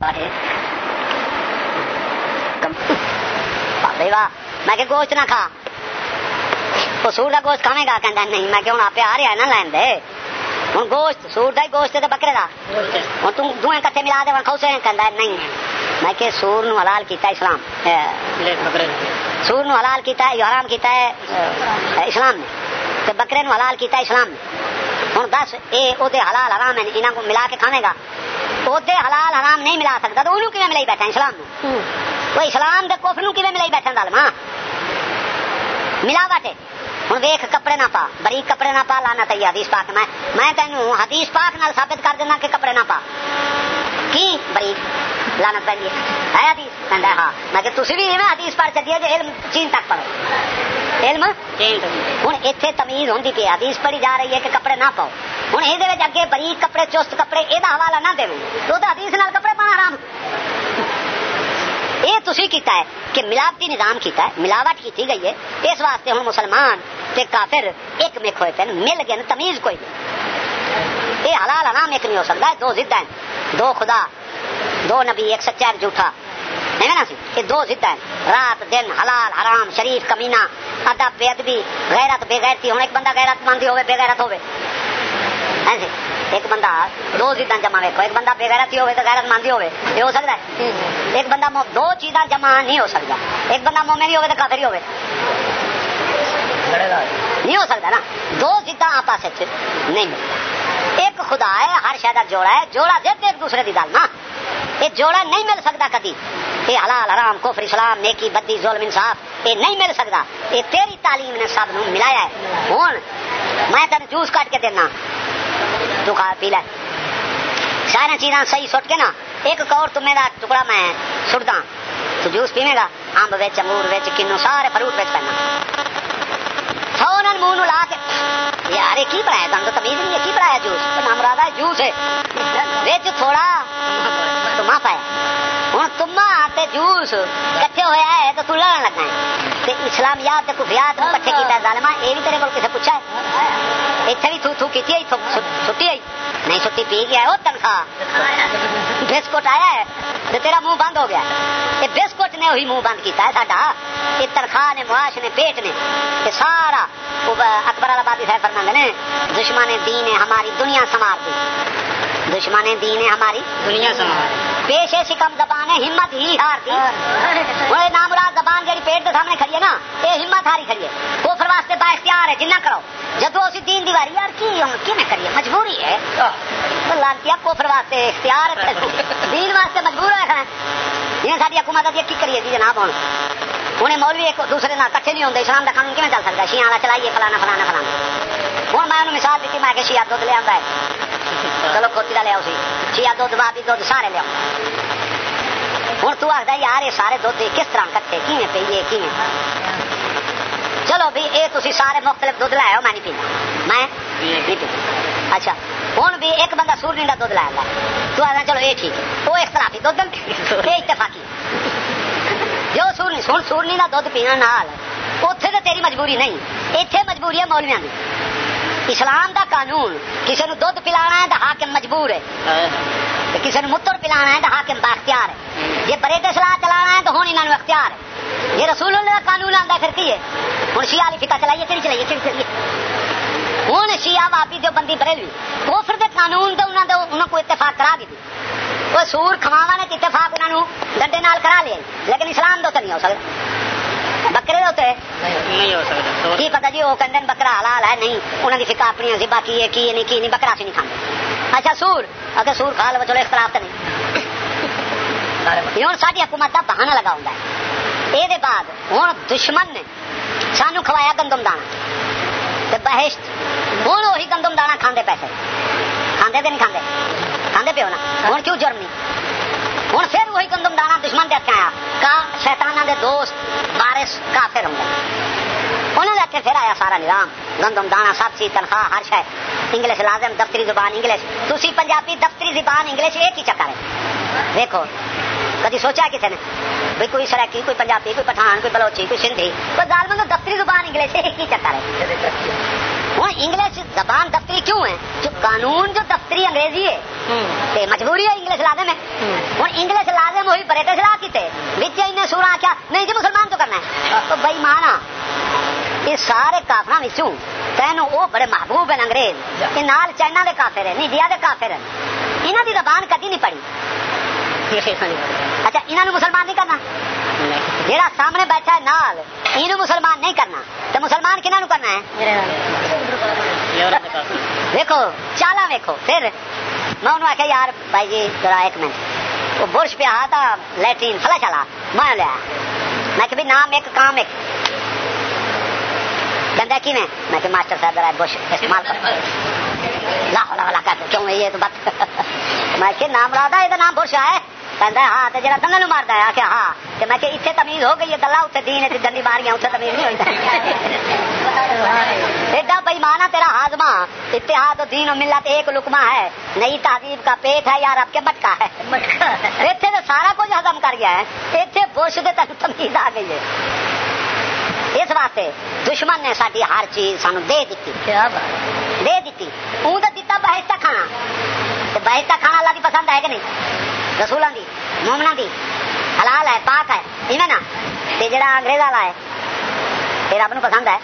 میں کہ گوشت نہ کھا وہ سور کا گوشت گا کہ نہیں میں کہ ہوں آپ آ رہا نا لین دے ہوں گوشت سور کا گوشت تو بکرے کا ہوں تم دوئے کٹھے ملا دے کھوسے کہ نہیں میں کہ سور نو حلال کیتا اسلام سور نو حلال کیتا ہے حرام کیتا ہے اسلام نے بکرے نو حلال کیتا ہے اسلام نے ہوں دس یہ حلال حرام ہے کو ملا کے کھانے گا ادے حلال حرام نہیں ملا سکتا تو انہوں کیون ملائی بیٹھا اسلام وہ اسلام دے کفر نو کیون ملائی بیٹھا دل ماں ملا باٹے ہوں ویخ کپڑے نہ پا بریک کپڑے نہ پا لانا تھی حدیث پاک میں میں تینوں حدیث پاک نال ثابت کر دینا کہ کپڑے نہ پا۔ کی؟ بریک لانا پہ ہے۔ حدیث؟ ہاں۔ میں کہ تھی بھی حدیث پڑھ چکی جی علم چین تک پڑھو۔ علم ہوں اتنے تمیز ہوں پی حدیث پڑھی جا رہی ہے کہ کپڑے نہ پاؤ ہوں یہ اگے بریک کپڑے چست کپڑے یہ حوالہ نہ دے تو حدیث نال کپڑے پانا آرام یہ تھی کیتا ہے کہ ملاوٹی نظام کیتا ہے ملاوٹ کی گئی ہے اس واسطے ہوں مسلمان تے کافر ایک میں کھوئے تھے مل گئے تمیز کوئی نہیں یہ حلال حرام ایک نہیں ہو سکتا ہے دو ضد ہیں دو خدا دو نبی ایک سچا ایک جھوٹا ہے نا یہ دو ضد ہیں۔ رات دن حلال حرام شریف کمینا ادب بے ادبی غیرت بے غیرتی۔ ہوں ایک بندہ غیرت مندی ہوئے بے غیرت ہوئے۔ ایک بندہ دو چیزاں جمع ویکو ایک بندہ ہوئے تو غیرت مندی ہوئے۔ یہ ہو سکتا ہے؟ ایک بندہ دو چیزاں جمع نہیں ہو سکتا۔ ایک بندہ مومن ہوئے تو ہوئے۔ نہیں ہو سکتا نا۔ دو چیزاں آپس نہیں ملتا۔ ایک خدا ہے، ہر شاید جوڑا ہے، جوڑا دیتے ایک دوسرے کی گل نا۔ یہ جوڑا نہیں مل سکتا کدی۔ یہ حلال، حرام، کفر، اسلام، نیکی، بدی، ظلم، انصاف یہ نہیں مل سکتا یہ تیری تعلیم نے سب نو ملایا ہے۔ ہوں میں تین جوس کٹ کے دینا۔ تو کھا، پی لے۔ سارا چیزاں صحیح سٹ کے نا۔ ایک کور تمہیں دا ٹکڑا میں سٹدا۔ تو جوس پیوے گا۔ امب وچ، انگور وچ، کنو، سارے فروٹ وچ پہنا فورن منہ لا کے یار کی پڑھایا تم تو تمیز نہیں ہے کی پڑھایا جوس نام رادا جوس ہے وچ تھوڑا تما پایا ہوں تما جوس کٹھے ہوا ہے تو تو لڑن لگا ہے اسلامیات کفیات کٹھے کیا ظالما یہ بھی تیرے کو کسی پوچھا ہے اتنے بھی تھو تھو کی چھٹی آئی نہیں چھٹی پی گیا ہے وہ تنخواہ۔ بسکٹ آیا ہے تو تیرا منہ بند ہو گیا۔ یہ بسکٹ نے وہی منہ بند کیا ہے ساڈا۔ یہ تنخواہ نے، معاش نے، پیٹ نے، یہ سارا۔ اکبر آبادی صاحب فرما نے، دشمن دین نے ہماری دنیا سنوار دی۔ دشمن دین نے ہماری دنیا سنوار پیش شکم زبان ہے، ہمت ہی ہار دی۔ وہ نام مراد زبان جی پیٹ کے سامنے کھڑی ہے نا، یہ ہمت ہاری کھڑی ہے۔ کوفر واسطے با اختیار ہے، جنہ کرو۔ جدو اسی دین دیواری یار کی کی میں کریے؟ مجبوری ہے۔ لانتی کوفر واسطے اختیار دین واسطے مجبور ہے یہ ساری حکومت کی کریے جی جناب ہوں؟ ہوں مولوی ایک دوسرے نہ کٹھے نہیں ہوتے اسلام کا قانون کیون چل سکتا والا چلائیے فلانا فلانا فلانا۔ ہوں میں انہوں مثال دیتی میں کہ شیعہ دھد لیا ہے۔ چلو کھوتی کا لیا شیعہ دھد بابی دھد سارے لیا ہوں تو آخر یار یہ سارے دھد کس طرح کٹے کی پیے کی چلو بھی یہ تھی سارے مختلف دھد لایا میں نہیں پینا۔ میں؟ نہیں پینا۔ اچھا۔ ہوں بھی ایک بندہ سورنی کا دھد لایا تو آخر چلو یہ ٹھیک ہے۔ وہ اختلافی دھد یہ اتفاقی۔ جو سورنی سن سورنی کا دھد پینا نال اتنے تو تیری مجبوری نہیں۔ اتنے مجبوری ہے مولویا کی اسلام دا قانون کسی نے دھد پلا ہے تو حاکم مجبور ہے۔ کسی نے متر پلا ہے تو حاکم باختیار ہے۔ جی بڑے سلاح چلا ہے تو ہوں انہوں اختیار ہے۔ یہ رسول اللہ کا قانون آتا پھر کی ہے؟ ہوں شیعہ والی فکا چلائیے کہڑی چلائیے کہڑی چلیے ہوں شیعہ واپی جو بندی بریلوی وہ پھر قانون تو انہوں کو اتفاق کرا دی وہ سور کھواوا نے اتفاق انہوں ڈنڈے نال کرا لیا لیکن اسلام تو نہیں ہو سکتا بکرے ہوتے نہیں ہو سکتا کی پتا جی وہ کہتے بکرا حلال ہے نہیں انہوں کی فکا اپنی زبا کی ہے کی نہیں کی نہیں بکرا سے نہیں کھانے اچھا سور اگر سور کھا لو چلو اختلاف تو نہیں ہوں ساری حکومت کا بہانا لگا ہوں یہ بعد ہوں دشمن نے سانو کھوایا گندم دانا بہشت گندم دانا کھانے پیسے۔ کھانے کہ نہیں کھانے کھانے پہ ہونا ہوں کیوں جرم نہیں ہوں پھر وہی گندم دانا دشمن دے آیا۔ کا شیتانا دے دوست بارش کافر ہوں انہوں نے اتنے پھر آیا سارا نظام۔ گندم دانا سب چیز تنخواہ ہر شاید انگلش لازم، دفتری زبان انگلش۔ تھی پنجابی دفتری زبان انگلش، ایک ہی چکر ہے۔ دیکھو کدی سوچا کسی نے؟ بھائی کوئی سرکی، کوئی پنجابی، کوئی پٹھان، کوئی بلوچی، کوئی سندھی۔ کوئی گال دفتری زبان انگلش، ایک ہی چکر ہے۔ ہوں انگلش زبان دفتری کیوں ہے؟ جو قانون جو دفتری انگریزی ہے۔ مجبوری ہے انگلش لازم ہے۔ ہوں۔ انگلش لازم ہوئی برٹش لا کی بچے انہیں سونا کیا؟ نہیں جی مسلمان تو کرنا ہے۔ تو بئی مانا یہ سارے کافر تینوں وہ بڑے محبوب ہیں انگریز۔ یہ نال چائنا دے کافر ہیں انڈیا دے کافر ہیں۔ انہوں دی زبان کدی نہیں پڑھی۔ اچھا انہوں نے مسلمان نہیں کرنا۔ جہاں سامنے بیٹھا ہے نال یہ مسلمان نہیں کرنا۔ تو مسلمان کنہوں کرنا ہے؟ دیکھو چالا ویکو پھر میں انہوں آخیا یار بھائی جی ذرا ایک منٹ۔ وہ برش پہ آ تھا لیٹرین فلا چلا میں لیا۔ میں کہ نام ایک کام ایک کہتا کی میں میں کہ ماسٹر صاحب ذرا برش استعمال کر۔ لاہو لا کر کیوں یہ تو بات؟ میں کہ نام لا یہ نام برش ہے۔ کہتا ہاں تو جا دنگل مارتا ہے آخیا ہاں میں کہ اتنے تمیز ہو گئی ہے دلہ اتنے دین گندی مار گیا اتنے تمیز نہیں ہوئی ایڈا بےمانا تیرا ہاضمہ اتحاد دین و ملت ایک لکما ہے نئی تہذیب کا پیٹ ہے یا رب کے مٹکا ہے۔ اتنے تو سارا کچھ ہزم کر گیا ہے اتنے برش دے تک تمیز آ گئی ہے۔ اس واسطے دشمن نے ساری ہر چیز سانو دے دیتی دے دیتی اون تو دیتا بہشتہ کھانا۔ بہشتہ کھانا اللہ کی پسند ہے کہ نہیں؟ رسولوں کی مومنا کی حلال ہے پاک ہے ایویں نا جڑا انگریز والا ہے یہ رب نو پسند ہے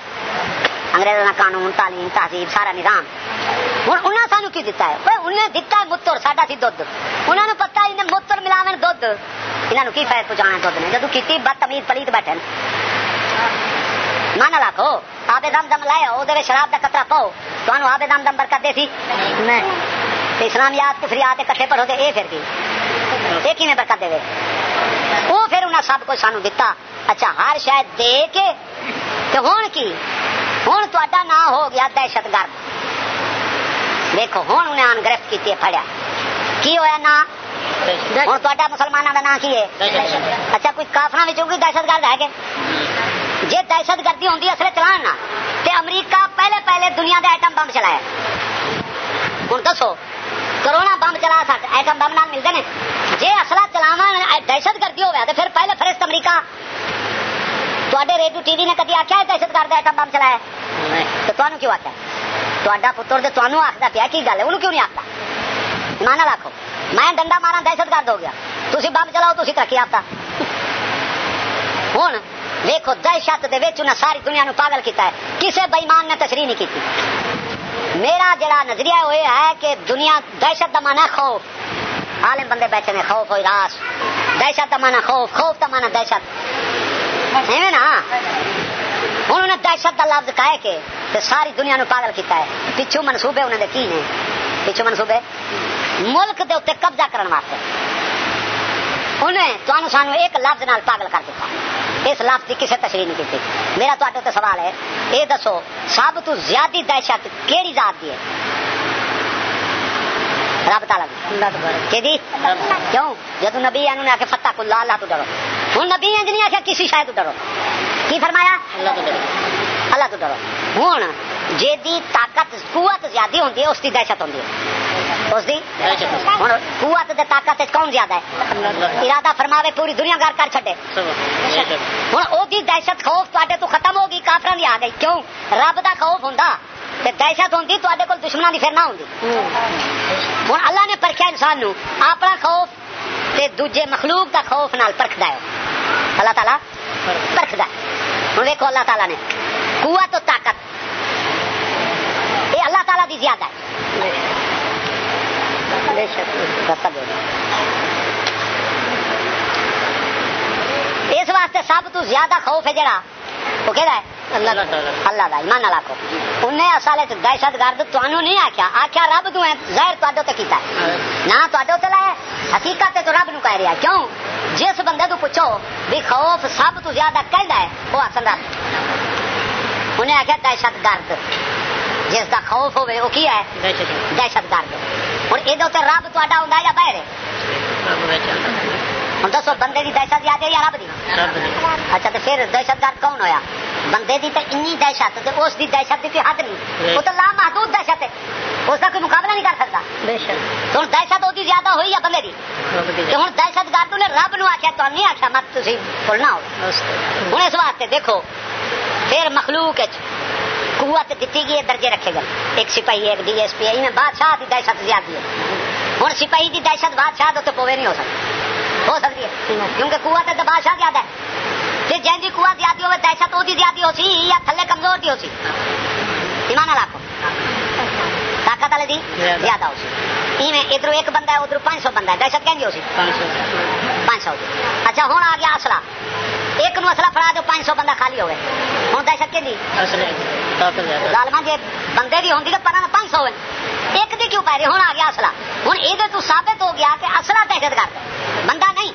انگریزوں کا قانون تعلیم تہذیب سارا نظام ہوں انہیں سانو کی دتا ہے انہیں دتا ہے متر ساڈا سی دھد انہوں نے پتا انہیں متر ملاو دھد انہوں کی فائد پہنچانا دھد نے جدو کی بدتمیز پلیت بیٹھے من لاکھو آبے دم دم لائے وہ شراب کا کترا پاؤ تو آبے دم دم برکت دے سی اسلامیات کفریات کٹھے پڑھو تو یہ پھر کی یہ کھے برکت دے وہ پھر انہیں سب کچھ سانو دتا۔ اچھا ہر شاید دے کے ہوں کی؟ ہوں تا نا ہو گیا دہشت گرد۔ دیکھو ہوں انہیں آن گرفت کی پڑیا کی ہوا نا ہوں تا مسلمانوں کا نام کی ہے؟ اچھا کوئی کافر کوئی دہشت گرد ہے کہ؟ جی دہشت گردی ہوتی اصل چلان تے امریکہ پہلے پہلے دنیا دے ایٹم بمب چلایا ہوں دسو کرونا بمب چلا سک ایٹم بمب نال ملتے ہیں۔ جی اصلا چلاوا دہشت گردی ہوا تو پھر پہلے فرسٹ امریکہ۔ تے ریڈیو ٹی وی نے کدی آخیا دہشت گرد ایٹم بمب چلایا تو تمہیں کیوں آخیا تا پتر تو تمہیں آخر پیا، کی گل ہے؟ انہوں کیوں نہیں آختا مانا رکھو میں ڈنڈا مارا، دہشت گرد ہو گیا۔ تھی بمب چلاؤ تھی ترقی آتا ہوں دیکھو دہشت انہیں ساری دنیا نو پاگل کیتا ہے۔ کسی بئیمان نے تشریح نہیں کی میرا جڑا نظریہ وہ ہے کہ دنیا دہشت کا مانا خوف، عالم بندے بیٹھے نے خوف ہوئی راس دہشت کا مانا خوف خوف کا مانا دہشت۔ نا؟ ہوں انہیں دہشت کا لفظ کہے کہ ساری دنیا نو پاگل کیتا ہے۔ پچھو منصوبے انہوں نے کی نے؟ پچھو منصوبے؟ ملک دے اتنے قبضہ کرنے واسطے۔ انہیں سانو ایک لفظ نال پاگل کر دیتا اس لفظ کی کسی تشریح نہیں کی میرا تو سوال ہے یہ دسو سب تو زیادہ دہشت کہڑی ذات دی ہے؟ رب کیوں؟ جدو نبی انہوں نے آخر فتح کو اللہ تو ڈرو ہوں نبی انج نہیں آخیا کسی شاید ڈرو۔ کی فرمایا؟ اللہ تو ڈرو ہوں جی طاقت، قوت زیادہ ہوتی ہے، اس کی دہشت ہوتی ہے۔ اس دی ہوں قوت دے طاقت کون زیادہ ہے؟ ارادہ فرماوے پوری دنیا گھر کر چڈے ہوں وہ دہشت خوف تے تو ختم ہوگی کافر دی آ گئی۔ کیوں؟ رب دا خوف ہوں دہشت ہوتی تے کول دشمنوں کی پھر نہ ہوتی ہوں اللہ نے پرکھیا انسان نو اپنا خوف تے دوجے مخلوق دا خوف نال پرکھدا ہے۔ اللہ تعالی پرکھدا ہے۔ ہوں دیکھو اللہ تعالی نے۔ قوت تو طاقت۔ یہ اللہ تعالی دی زیادہ ہے۔ اس واسطے سب تو زیادہ خوف ہے جڑا وہ کہ اللہ کا ایمان نہ لاکھو انہیں اصل دہشت گرد تمہوں نہیں آخیا آخیا رب تو زہر تے کیتا ہے۔ نہ تے لائے حقیقت تو رب نو کہہ رہا کیوں؟ جس بندے تو پوچھو بھی خوف سب تو زیادہ کہہ ہے وہ اصل رب۔ انہیں آخیا دہشت گرد۔ جس کا خوف ہوے وہ کی ہے؟ دہشت گرد۔ ہوں یہ رب تا آ یا بہرے ہوں دسو بندے کی دہشت یاد ہے یا رب دی؟ اچھا تو پھر دہشت گرد کون ہویا؟ بندے دی تو این دہشت اس دی دہشت کی حد نہیں۔ وہ تو لا محدود دہشت ہے۔ اس کا کوئی مقابلہ نہیں کر سکتا۔ ہوں دہشت وہ زیادہ ہوئی ہے بندے کی ہوں دہشت گرد نے رب نو آخیا تو نہیں آخیا مت تھی بولنا ہو۔ ہوں اس واسطے دیکھو پھر مخلوق قوت دیتی گئی درجے رکھے گئے۔ ایک سپاہی ایک ڈی ایس پی میں بادشاہ کی دہشت زیادہ ہے۔ ہوں سپاہی کی دہشت بادشاہ تو پوے نہیں ہو سکتی ہو سکتی ہے۔ کیونکہ قوت ہے تو بادشاہ زیادہ ہے۔ پھر جن کی قوت زیادہ ہوئے دہشت وہ زیادہ ہو سی یا تھلے کمزور کی ہو سی ایمان لاکھو طاقت والے دی زیادہ۔ ہو سی ادھر ایک بندہ ہے ادھر پانچ سو بندہ ہے۔ دہشت کہیں ہو سی پانچ سو۔ اچھا ہوں آ گیا اصلا ایک اصلا فڑا دو پانچ سو بندہ خالی ہوئے ہوں دہشت کے لالما جی بندے کی ہوتی تو پتا پانچ سو ایک دی کیوں پی رہی ہوں آ گیا اصلا ہوں یہ تو ثابت ہو گیا کہ اصلا دہشت گرد بندہ نہیں۔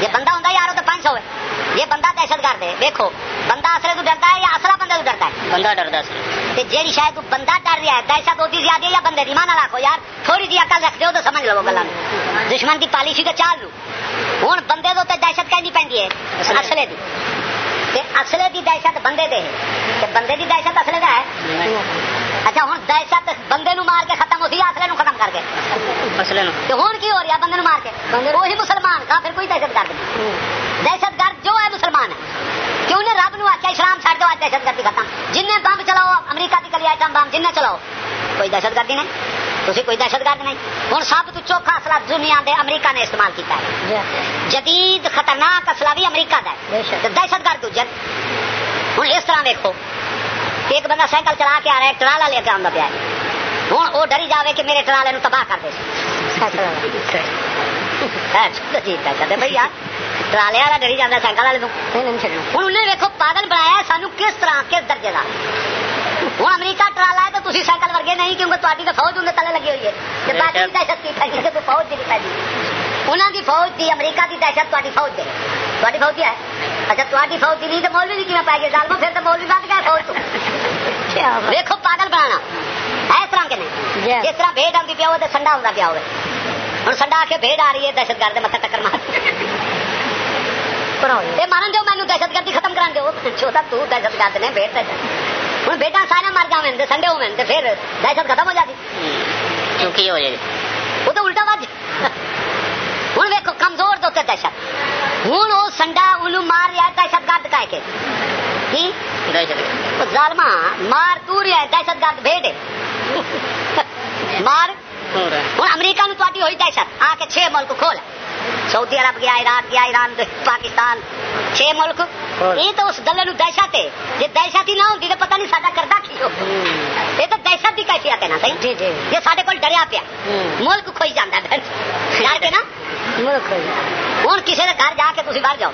جی بندہ ہوں یار تو پانچ سو ہے یہ بندہ دہشت گرد ہے دیکھو بندہ اصلے تو ڈرتا ہے یا اصلا بندے تو ڈرتا ہے؟ بندہ ڈرتا جی شاید بندہ ڈر رہا ہے دہشت ہوتی زیادہ یا بندے کی مانا رکھو یار تھوڑی جی اکل رکھ دو تو سمجھ لو گلا دشمن کی پالیسی تو چال لو۔ ہوں دہشت کہیں پی ہے اصلے کی اصلے کی دہشت بندے دے بندے کی دہشت اصلے کا ہے۔ اچھا ہوں دہشت بندے نو مار کے ختم ہوتی ہے اصلے نو ختم کر کے۔ ہوں کی ہو رہا بندے نو مار کے؟ وہی مسلمان کا پھر کوئی دہشت گرد نہیں۔ دہشت گرد جو ہے مسلمان ہے۔ کیوں نے رب نو آخیا اسلام چڑھ دو دہشت گردی ختم۔ جن بمب چلاؤ امریکہ کی کلی آئٹم بمب جن چلاؤ کوئی دہشت گردی نہیں۔ تھی کوئی دہشت گرد نہیں۔ ہوں سب تو چوکھا اصلا دنیا دے امریکہ نے استعمال کیا ہے۔ جدید خطرناک اصلا بھی امریکہ کا ہے۔ دہشت گرد جد۔ ہوں اس طرح دیکھو ایک بندہ سائیکل چلا کے آ رہا ہے ٹرالا لے کے آتا پیا ہوں وہ ڈری جائے کہ میرے ٹرالے نو تباہ کر دے۔ ٹرالے والا ڈری جانا سائیکل والے ہوں انہیں ویکو پاگل بنایا سانو کس طرح کس درجے کا ہوں امریکہ ٹرالا ہے تو تھی سائیکل ورگے نہیں کیونکہ تاری تو فوج ان تلے لگی ہوئی ہے۔ باقی دہشت کی فوج کی انہوں کی فوج امریکہ کی دہشت تاری فوج دے تاری فوج ہے؟ اچھا تاری فوج کی نہیں تو مولوی بھی کیوں پھر تو مولوی فوج تو۔ دیکھو پاگل بنانا۔ اس طرح کے نہیں۔ جس طرح بھیڑ آتی پیا ہو تو سنڈا ہوتا پیا ہوئے۔ ہوں سنڈا آ کے بھیڑ آ رہی ہے دہشت گرد مت ٹکر مار۔ دو مینو دہشت گردی ختم کرا دو چھوٹا تو دہشت گرد نے بھیڑ دہشت ہوں بیٹا سارے مر جائیں سنڈے ہو پھر دہشت ختم ہو جاتی۔ چونکی ہو جائے وہ تو الٹا بج ہوں ویکو کمزور تو دہشت؟ ہوں وہ سنڈا ان مار رہا دہشت گرد کا کے ظالما مار تو رہا ہے دہشت گرد بھیڑ مار۔ ہوں امریکہ نو تاری ہوئی دہشت۔ آ کے چھ ملک کھول۔ سعودی عرب گیا عراق گیا ایران پاکستان۔ چھ ملک۔ یہ تو اس گلے دہشت ہے۔ جی دہشت ہی نہ ہوتی تو پتہ نہیں سا کرتا کی یہ تو دہشت کی کیفیت ہے نا صحیح؟ یہ سارے کو ڈریا پیا۔ ملک کھوئی جانا ڈر کے نا۔ ہوں کسی کے گھر جا کے تھی باہر جاؤ۔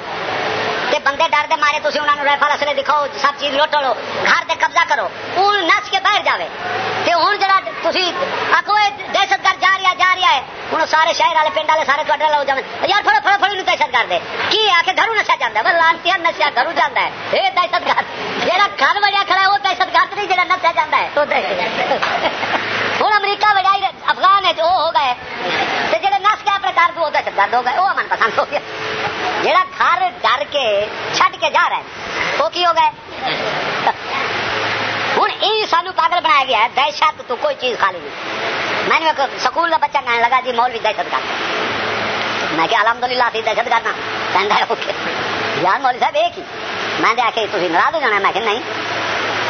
تے بندے ڈر دے مارے تھی انہوں نے رائفل اصلے دکھاؤ، سب چیز لوٹ لو گھر دے قبضہ کرو ہوں نس کے باہر جائے تے ہوں جا تھی آخو دہشت گرد جا رہا جا رہا ہے ہوں سارے شہر والے پنڈ والے سارے تھوڑے لو جائیں یار تھوڑا تھوڑا تھوڑی دہشت گرد ہے۔ کی آ کے گھروں نشا جانا ہے۔ لانتی نشا گھروں جانا ہے۔ یہ دہشت گرد جہاں گھر بڑیا کھڑا ہے، وہ دہشت گرد نہیں جہاں نسا جانا ہے۔ ہوں امریکہ بڑا افغان ہے وہ ہو گئے۔ جہاں نس کے اپنے گھر وہ دہشت گرد ہو گئے، وہ من پسند ہو گیا۔ جہاں گھر ڈر کے چھڈ کے جا رہا ہے، وہ کی ہو گئے؟ ہوں یہ سانو پاگل بنایا گیا ہے، دہشت، تو کوئی چیز خالی نہیں۔ میں نے سکول کا بچہ کہنے لگا جی مول بھی دہشت گرد۔ میں کہ الحمد للہ سی دہشت گرد ہاں۔ کہہ ہے یار مول صاحب، ایک ہی۔ میں آ کے تھی ناراض ہو جانا میں کہ نہیں۔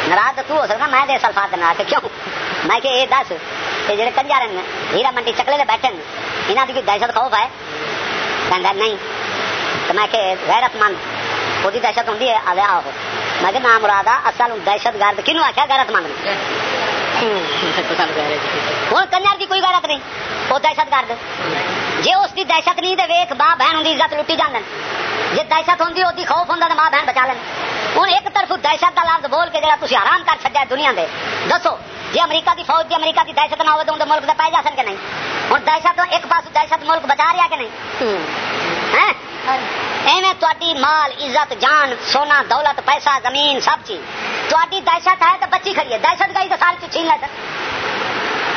ناراض تو ہو سکتا میں سلفات دینا کہ کیوں؟ میں کہ یہ دس یہ جڑے کنجا رہے ہیں، ہیرا منڈی چکلے دے بیٹھے یہاں کی کوئی دہشت خوف ہے؟ کہہ نہیں۔ تو میں کہ غیرت مند وہ دہشت ہوں آدھے آہو میں کہ نام مراد اصل دہشت گرد کنوں آخیا غیرت مند ہوں کنجر کی کوئی غیرت نہیں وہ دہشت گرد جی اس کی دہشت نہیں تو ویخ ماں بہن ہوں عزت لٹی جان جی دہشت ہوں وہ خوف ہوں تو ماں بہن بچا لین۔ ہوں ایک طرف دہشت کا لفظ بول کے جا تھی آرام کر چکا دنیا دے۔ دسو جی امریکہ کی فوج کی امریکہ کی دہشت نہ ہو تو ملک سے پائے جا سکے نہیں؟ ہوں دہشت ایک پاس دہشت ملک بچا رہا کہ نہیں؟ ایویں تاری مال عزت جان سونا دولت پیسہ زمین سب چیز۔ تاری دہشت ہے تو بچی کھڑی ہے۔ دہشت گئی تو سارے چھین لے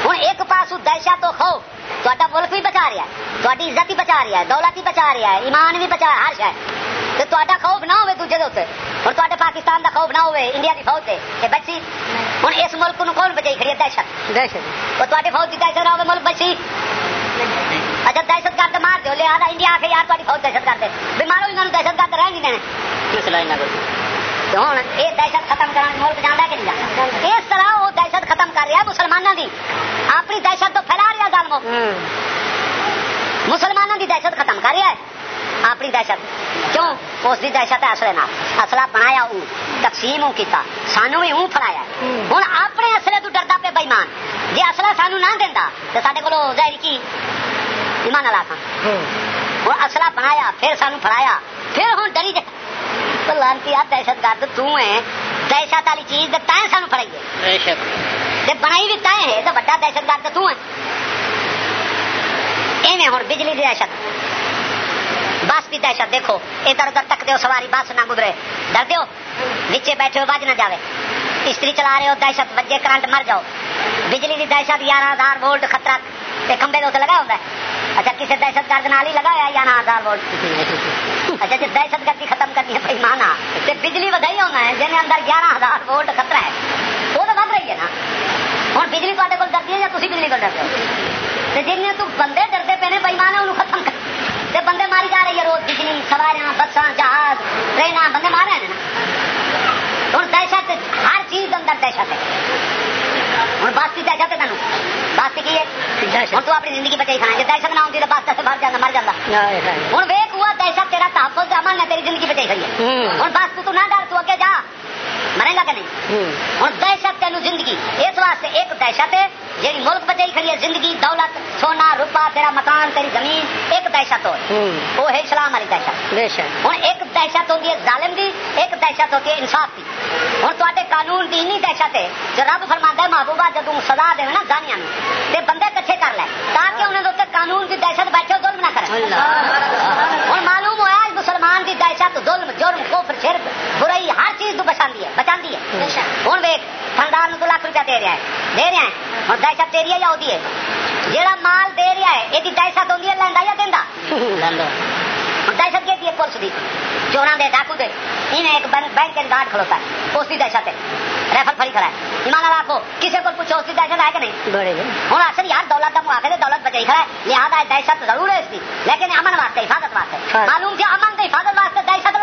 ہوں ایک پاس دہشت تو خوف تا ملک بھی بچا رہا ہے تاری عزت ہی بچا رہا ہے دولت ہی بچا رہا ہے ایمان بھی بچا ہر شاید تو تا خوف نہ ہوئے دوجے دے اور تے پاکستان کا خوف نہ ہوئے انڈیا کی فوج سے یہ بچی ہوں اس ملک نو کون بچائی کھڑی ہے؟ دہشت۔ دہشت۔ اور تے فوج کی دہشت نہ ہوئے ملک بچی۔ اچھا دہشت گرد مار دو لہٰذا انڈیا آ کے یار تاری فوج دہشت گرد بھی مارو انہوں دہشت گرد رہ نہیں دینا۔ ہوں یہ دہشت ختم کرنے ملک جانا کہ نہیں جانا اس طرح وہ دہشت ختم کر رہا مسلمانوں کی اپنی دہشت تو پھیلا رہا ظالمو۔ مسلمانوں کی دہشت ختم کر رہا ہے۔ اپنی دہشت۔ کیوں؟ اس کی دہشت ہے اصل اصلا بنایا اون تقسیم کیتا۔ سانو بھی اون فڑایا ہوں۔ اپنے اصلے تو ڈردا پہ بےمان جی اصلا سانو نہ دینا تو سارے کو ظاہر کی ایمان لا تھا۔ ہوں۔ اصلا بنایا پھر سانو فڑایا پھر ہوں ڈری جا۔ تو لانتی دہشت گرد تیں دہشت والی چیز تائیں سانو فڑائیے بنائی بھی تائیں ہے تو بڑا دہشت گرد ایویں ہوں بجلی کی دہشت۔ بس کی دہشت، دیکھو، ادھر ادھر تک دو سواری، بس نہ گزرے۔ ڈر دو نیچے بیٹھے ہو، بج نہ جائے استری چلا رہے ہو، دہشت، بجے کرنٹ، مر جاؤ۔ بجلی کی دہشت، گیارہ ہزار وولٹ خطرہ۔ کمبے دے لگا ہوتا ہے؟ اچھا کسی دہشت گرد نال ہی لگایا گیارہ ہزار وولٹ؟ اچھا جی دہشت گردی ختم کرنی ہے، بھائی، مانا۔ بجلی ودائی ہونا ہے جن اندر گیارہ ہزار وولٹ خطرہ ہے۔ وہ تو بد رہی ہے نا۔ ہوں بجلی تے کو ڈرتی ہے یا تھی بجلی کو ڈرتے ہو؟ جن بندے ڈرتے پے نے، بھائی، مانا، انہوں ختم کر تے بندے ماری جا رہی ہے روز بجلی سواریاں بساں جہاز ٹرین بندے مار رہے ہیں ہوں دہشت ہر چیز اندر دہشت ہے۔ ہوں بس کی دہشت ہے تینوں بس کی ہے؟ ہوں تو اپنی زندگی بچائی کھانا جی دہشت نہ ہوتی تو بس بھر جانا مر جاتا۔ ہوں ویک ہوا دہشت تیرا تحفظ امن نے تیری زندگی بچائی کھائی ہے۔ ہوں۔ بس تو نہ ڈر تو اگے جا۔ مرے گا کہ نہیں ہوں دہشت تینوں زندگی۔ اس واسطے ایک دہشت ہے جی ملک بچائی کھڑی ہے زندگی دولت سونا روپا تیرا مکان تیری زمین ایک دہشت ہو وہ ہے اسلام والی دہشت۔ ہوں ایک دہشت ہوتی ہے ظالم دی ایک دہشت ہوتی ہے انصاف کی ہوں تے قانون کی این دہشت ہے جو رب فرما ہے محبوبہ جب سزا دے نا گانیا تے بندے کٹھے کر لے تاکہ انہیں اتنے قانون کی دہشت بیٹھے ظلم نہ کرے۔ ہوں معلوم ہوا مسلمان کی دہشت ظلم جرم کوفر شرک برائی ہر چیز تو بچا ہے بچا ہے۔ ہوں ویک خاندان تو لاکھ روپیہ دے رہا ہے۔ دے رہا ہے۔ ہوں دہشت تیری ہے یا ہوتی ہے؟ جہاں مال دے رہا ہے یہ دہشت ہوتی ہے لینا یا دینا دہشت کی پولیس کی چوراں دے ڈاکو دے۔ انہیں ایک بینک گارڈ کھلوتا ہے اس کی دہشت ہے ریفر فری کھڑا ہے۔ ایمان رکھو کسی کو پوچھو اس کی دہشت ہے کہ نہیں ہوں اصل یار دولت کا مواقع دولت بچائی کھڑا ہے۔ لہٰذا دہشت ضرور ہے اس کی لیکن امن واسطے حفاظت واسطے معلوم کیا امن کی حفاظت واسطے دہشت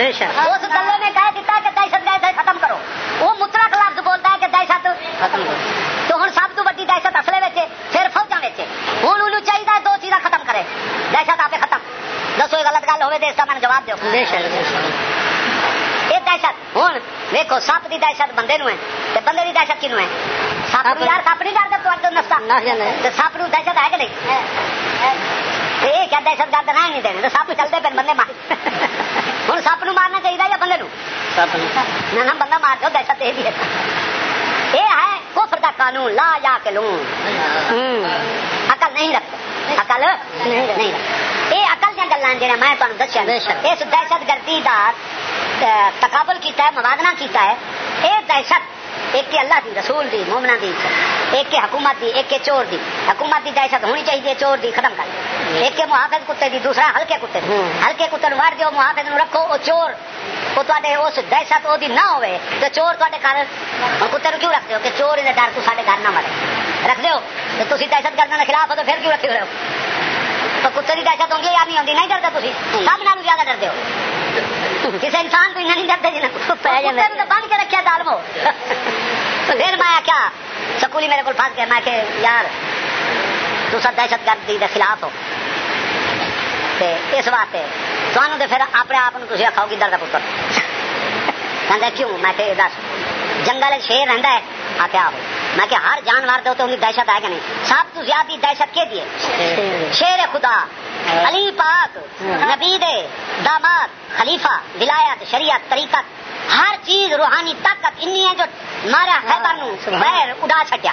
ہے اس گلے نے کہہ دیتا کہ دہشت گرد ختم کرو۔ وہ مترک لفظ بولتا ہے کہ دہشت ختم کرو تو ہوں سب تو ویڈی دہشت اصلے پھر فوجا ہوں انہوں چاہیے دو چیزاں ختم کرے۔ دہشت آپ ختم۔ دسو غلط گل ہوئے اس کا میں جواب دو یہ دہشت ہوں ویکو سپ کی دہشت بندے نو ہے۔ بندے کی دہشت کنو ہے؟ سپ یار سپ نہیں ڈرتا تو نستا سپ نو دہشت ہے کہ نہیں؟ یہ کیا دہشت گرد نہ نہیں دینے سپ چلتے پھر بندے مار ہوں سپ نو مارنا چاہیے یا بندے نو نہ بندہ مار دو دہشت یہ بھی ہے یہ ہے کفر کا قانون لا نہیں رکھتے۔ اکل نہیں رکھتے۔ یہ اکل دیا گلان جہاں میں تمہیں دسیا اس دہشت گردی کا تقابل کیتا ہے موازنہ کیتا ہے۔ یہ دہشت ایک کے اللہ دی رسول دی مومنا دی ایک کے حکومت دی ایک کے چور دی۔ حکومت دی دہشت ہونی چاہیے چور دی ختم کر۔ ایک کے محافظ کتے دی دوسرا ہلکے کتے ہلکے کتے وڑ دیو محافظ نو رکھو وہ چور۔ وہ تے اس دہشت وہ نہ ہوئے تو چور تے گھر کتے کیوں رکھتے ہو کہ چور یہ ڈر تو سارے گھر نہ مرے؟ رکھ دو تو تھی دہشت گردوں کے خلاف ہو تو پھر کیوں رکھے ہوئے ہو؟ تو کتے کی دہشت ہوگی یا نہیں ہوتی نہیں ڈرتے تھی سب نال زیادہ ڈرتے ہو۔ کسی انسان کو نہیں ڈرتے جی بن کے رکھا دال پھر میں کیا؟ سکولی میرے کو پھنس گیا میں کہ یار تو سب دہشت گردی کے خلاف ہو۔ اس واسطے تو پھر اپنے آپ تھی آخو گدڑ کا پتر؟ کہ کیوں؟ میں کہ دس۔ جنگل شیر رہتا ہے۔ آ کیا ہو میں کہ ہر جانور دے تو دہشت ہے کہ نہیں؟ سب تو زیادہ دہشت کے دیے شیر خدا علی پاک نبی دے داماد خلیفہ ولایت شریعت طریقت۔ ہر چیز روحانی طاقت این ہے جو مارا خیبر بیر اڈا چکیا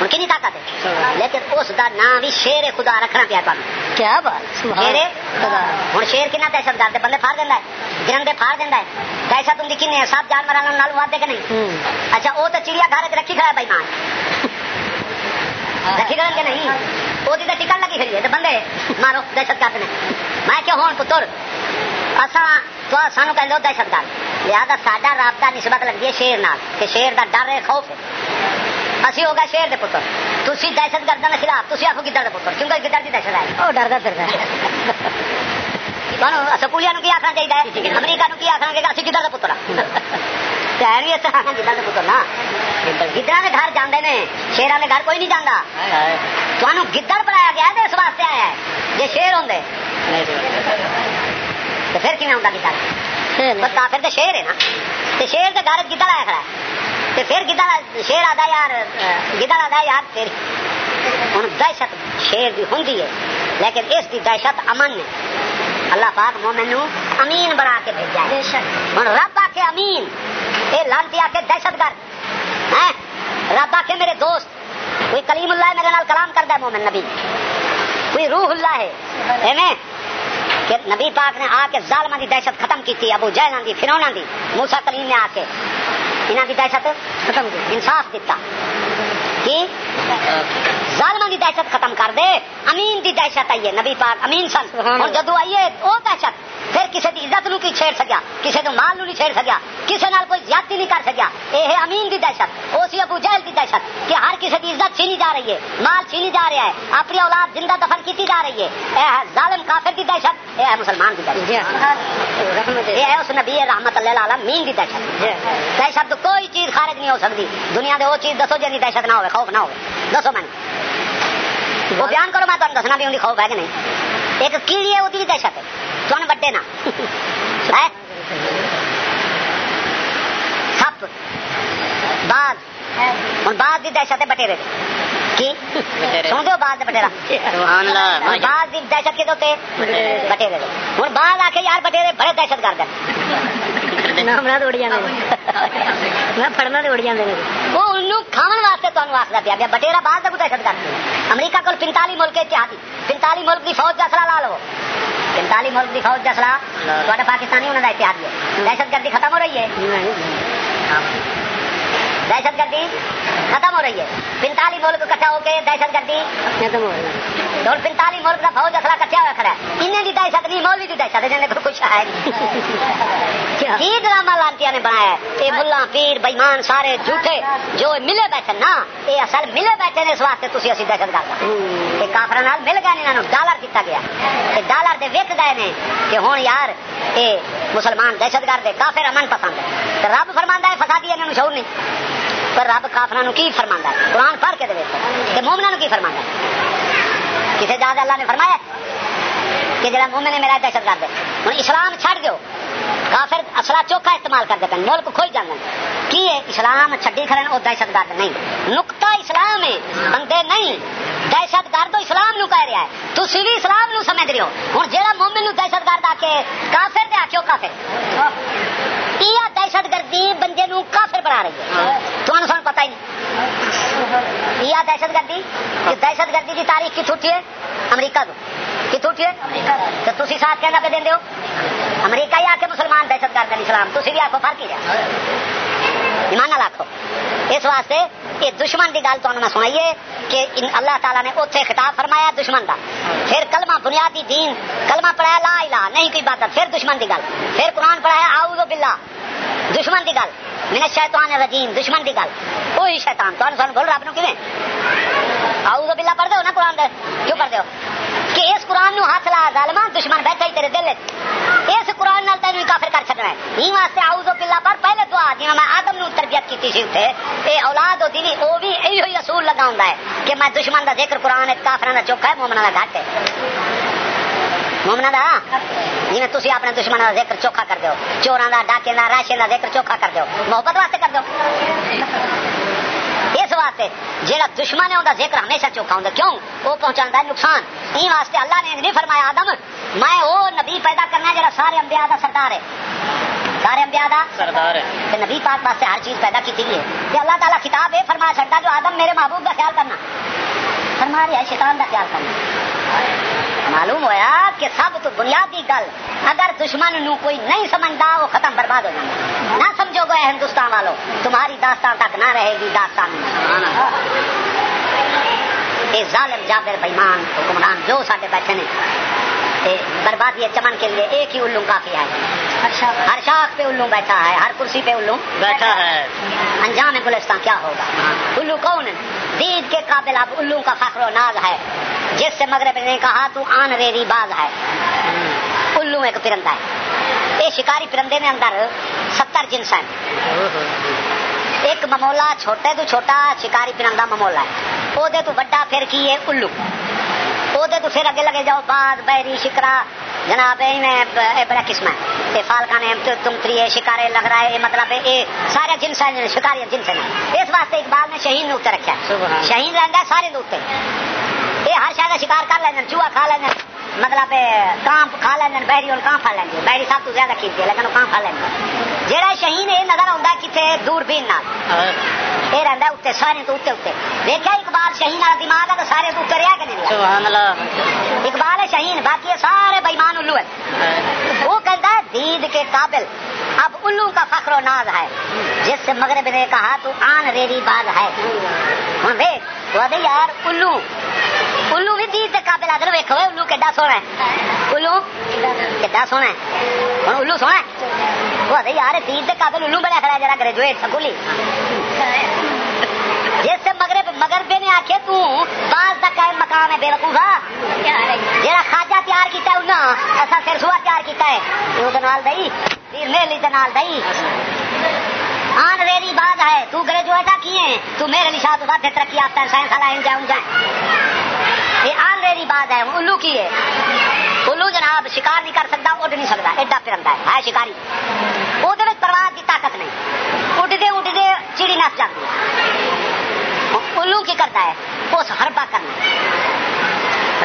ہوں کنی طاقت ہے؟ لیکن اس کا نام بھی شیر خدا رکھنا پیا تمہیں کیا بات؟ شیر خدا ہوں شیر کنا دہشت گرد بندے پھاڑ دینا ہے گرندے پھاڑ دینا ہے۔ دہشت ہوں کن سب جانور نال وعدے کہ نہیں اچھا وہ تو چڑیا گھر رکھی کھڑا بھائی مان۔ رکھی کھڑا کہ نہیں؟ وہ تو ٹکن لگی کھڑی ہے تو بندے مارو دہشت گرد نے۔ میں کہ ہوں؟ پتر تو سانو کہ لو دہشت گرد۔ لہٰذا ساڈا رابطہ نسبت لگتی ہے شیر نال کہ شیر دا ڈر ہے خوف ہے۔ اسی ہو گئے شیر دے پتر۔ تھی دہشت گردوں کے خلاف تھی آخو گدڑ دے پتر کیونکہ گدڑ کی دہشت ہے۔ وہ ڈردا پھر کی آخنا چاہیے امریکہ کی آخنا کہ گدڑ کا پتر؟ گدڑ کا پتر نا۔ گدڑا کے گھر جانے نے شیران کے گھر کوئی نہیں جانا تمہوں گدڑ بنایا گیا اس واسطے آیا ہے۔ جی شیر ہوں تو پھر آتا گدڑ کافر تو شیر ہے نا۔ تو شیر کے گھر گدڑ آیا کھڑا ہے۔ پھر گدڑ شیر آتا یار گدڑ آتا یار پھر ہوں دہشت شیر کی ہوں لیکن اس کی دہشت امن ہے۔ اللہ پاک مومن امین بنا کے بھیجا ہے۔ ہوں رب آ کے امین۔ یہ لانتی آ کے دہشت گرد۔ رب آ کے میرے دوست۔ کوئی کلیم اللہ میرے نال کلام کرتا ہے مومن نبی۔ کوئی روح اللہ ہے۔ کہ نبی پاک نے آ کے ظالم کی دہشت ختم کی تھی، ابو جہل دی فرونا دی موسا کلیم نے آ کے انہوں کی دہشت ختم کی، انصاف دیتا کی؟ ظالم کی دہشت ختم کر دے۔ امین کی دہشت آئیے نبی پاک امین سن۔ اور جدو آئیے وہ دہشت۔ پھر کسی کی عزت نو کی چھیڑ سکیا کسی کو مال نو نہیں چھیڑ سکیا کسی نال کوئی زیادتی نہیں کر سکیا۔ یہ امین کی دہشت وہ سی ابو جہل کی دہشت کہ ہر کسی کی عزت چھینی جا رہی ہے مال چھینی جا رہا ہے اپنی اولاد زندہ دفن کی جا رہی ہے۔ یہ ہے ظالم کافر کی دہشت یہ ہے مسلمان کی دہشت۔ یہ ہے اس نبی رحمت اللہ عالم مین کی دہشت دہشت کوئی چیز خارج نہیں ہو سکتی۔ دنیا دے وہ چیز دسو جی دہشت نہ ہو خوف نہ ہو دسو میں وہ بیان کرو میں تمہیں دسنا بھی ان کی خوف ہے کہ نہیں؟ ایک کیڑی ہے وہ دہشت ہے۔ تم بڑے نا۔ سپ۔ باز ہوں باز کی دہشت ہے بٹیرے۔ کی؟ سن دو باز بٹیرا باز کی دہشت کے دوتے بٹیرے۔ ہوں باز آ کے یار بٹیرے بڑے دہشت گرد بٹیرا باہر کا دہشت گرد امریکہ کو پنتالی ملک اتحادی۔ پنتالی ملک کی فوج کا لا لو۔ پنتالی ملک کی فوج کا پاکستانی انہوں کا اتحادی ہے۔ دہشت گردی ختم ہو رہی ہے۔ دہشت گردی ختم ہو رہی ہے۔ پنتالی ملک کٹھا ہو کے دہشت گردی ختم ہو رہی ہے۔ اور پنتالی ملک کا فوج اصلا کٹیا ہوا کھڑا ہے۔ انہیں کی دہشت نہیں مولوی کی دہشت ہے جنہیں کچھ ہے کی ڈرامہ لانتیا نے بنایا یہ ملا پیر بےمان سارے جھوٹے جو ملے بیٹھے نا یہ اصل ملے بیٹھے نے اس واسطے تھی اسی دہشت گرد یہ کافر مل گئے انہوں ڈالر کیا گیا۔ ڈالر دے وک گئے نے کہ ہوں یار یہ مسلمان دہشت گرد کافر امن پسند ہے۔ رب فرما ہے فسادی انہوں شعور نہیں۔ پر رب کافر کی فرما ہے؟ قرآن پڑھ کے دے کہ مومنا کی فرما ہے؟ کسی جہاز اللہ نے فرمایا کہ جڑا مومن نے میرا دہشت گرد ہوں اسلام چھڑ دو کافر اصلا چوکھا استعمال کرتے پہ ملک کھوئی جانا کی اسلام چڈی کھڑے وہ دہشت گرد نہیں۔ نقطہ اسلام ہے بندے نہیں۔ دہشت گرد اسلام نو کہہ رہا ہے۔ تھی بھی اسلام نو سمجھ رہے ہو۔ ہوں جہاں مومن نو دہشت گرد آ کے کافر دے آخو کافر۔ یہ دہشت گردی بندے نو کافر بنا رہی ہے۔ تمہیں سن پتا ہی نہیں۔ یہ دہشت گردی؟ دہشت گردی کی تاریخ کی چھٹی ہے؟ امریکہ کو کی چھٹی ہے؟ تو تھی ساتھ کہنا پہ دیں امریکہ ہی آ کے مسلمان دہشت گرد اسلام تھی بھی آخو فرق ہی رہا ایمان نہ لاکھو اس واسطے یہ دشمن کی گل تمہیں میں سنائیے کہ اللہ تعالیٰ نے اتنے خطاب فرمایا دشمن کا پھر کلمہ بنیادی دین، کلمہ پڑھایا لا الہ، نہیں کوئی بات پھر دشمن کی گل۔ پھر قرآن پڑھایا آؤ بلا دشمن کی گل۔ میرا شیطان رجیم دشمن کی گل۔ وہی شیطان۔ تو سن بول رب نو کھے آؤ بلا پڑھ دو نا قرآن دے؟ کیوں پڑھ دو کہ اس قرآن نو ہاتھ لا ظالما دشمن بیٹھا ہی تیرے دل اس قرآن نال تینوں کافر کر چکنا ہے۔ ہی واسطے آؤ بلا پڑھ پہلے دعا جی میں آدم نو تربیت کی سی اتنے اے اولاد و دلی وہ بھی یہی اصول لگا ہوں کہ میں دشمن کا ذکر قرآن کافر کا چوکھا ہے مومنا کا گھٹ ہے۔ مومنا دا؟ جی تھی اپنے دشمن کا ذکر چوکھا کر دو چوران کا ڈاکے کا راشے کا ذکر چوکھا کر دو محبت واسطے کر دو واسطے۔ جہاں دشمن ہے ذکر ہمیشہ چوکھا ہوں کیوں؟ وہ پہنچا ہے نقصان۔ یہ واسطے اللہ نے نہیں فرمایا آدم میں وہ نبی پیدا کرنا جا سارے امبیا کا سردار ہے۔ سارے امبیا کا سردار ہے۔ نبی پاک واسطے ہر چیز پیدا کی ہے۔ کہ اللہ تعالیٰ کتاب یہ فرمایا چڑھتا جو آدم میرے محبوب کا خیال کرنا۔ فرما رہا ہے شیطان کا خیال کرنا۔ معلوم ہوا کہ سب تو بنیادی گل، اگر دشمن نو کوئی نہیں سمجھتا وہ ختم برباد ہو جائے نہ سمجھو گے ہندوستان والوں تمہاری داستان تک نہ رہے گی داستان۔ یہ ظالم جابر بےمان حکمران جو سارے بیٹھے نے۔ بربادی چمن کے لیے ایک ہی الو کافی ہے۔ ہر شاخ پہ۔ الو بیٹھا ہے ہر کرسی پہ الو بیٹھا ہے۔ انجام گلستان کیا ہوگا؟ الو کون؟ دید کے قابل اب الو کا فخر و ناز ہے۔ جس سے مغرب نے کہا تو آن ریری باز ہے۔ الو ایک پرندہ ہے۔ یہ شکاری پرندے میں اندر ستر جنس ہیں۔ ایک ممولا چھوٹے تو چھوٹا شکاری پرندہ ممولا ہے۔ وہ تو بڑا پھر کی ہے الو وہ دے تو پھر اگے لگے جاؤ باز بیری شکرا۔ جناب میں بڑا قسم ہے۔ فالکا نے تم تری شکارے لگ رہا ہے مطلب یہ سارے جنس ہیں شکاری جنس ہیں اس واسطے اقبال نے شہین اتنے رکھا شہین رہتا ہے سارے اتنے یہ ہر شاید شکار کر لیں چوہا کھا لیں مطلب کام کھا لیں بحری اور کام پھڑ لیں بحری سب تو زیادہ کھیلتی ہے لیکن وہ کام پھڑ لیں جہاں شہین یہ نظر آتا کتنے دور بین یہ رہتا ہے اتنے سارے تو اتنے اتنے دیکھا اقبال شہین والا دماغ ہے تو سارے تو اتر کہ نہیں اقبال ہے شہین باقی سارے بےمان الو ہے وہ کہتا ہے دید کے قابل اب الو کا فخر و ناز ہے۔ جس سے مغرب نے کہا تو آن ریری باز ہے۔ ہوں۔ دیکھ وہ یار الو۔ الو بھی دید کے قابل ادھر ویکو الو کڈا سونا ہے؟ الو؟ کڈا سونا ہے؟ ہوں الو سونا ہے؟ وہ یار دید کے قابل الو بڑا کھڑا جرا گریجویٹ سکولی۔ جس سے مغرب مغربے نے آخے تو باز کا قائم مقام ہے بے وقوفا جہاں خاجا تیار کیتا ہے انہاں ایسا سرسوا تیار کیتا ہے۔ وہ نال دئی، پیر میلی نال دئی۔ آن ریری باز ہے تو گریجویٹا کیے تو میرے لیے شاید بات ترقی آتا ہے سائنس والا جاؤں جائیں یہ آن ریری باز ہے، الو کی ہے؟ الو جناب، شکار نہیں کر سکتا اڈ نہیں سکتا، ایڈا پرندہ ہے ہے شکاری۔ وہ پرواز کی طاقت نہیں۔ اڈتے اڈتے چڑی نس جاتی الو کی کرتا ہے؟ اس ہربا کرنا۔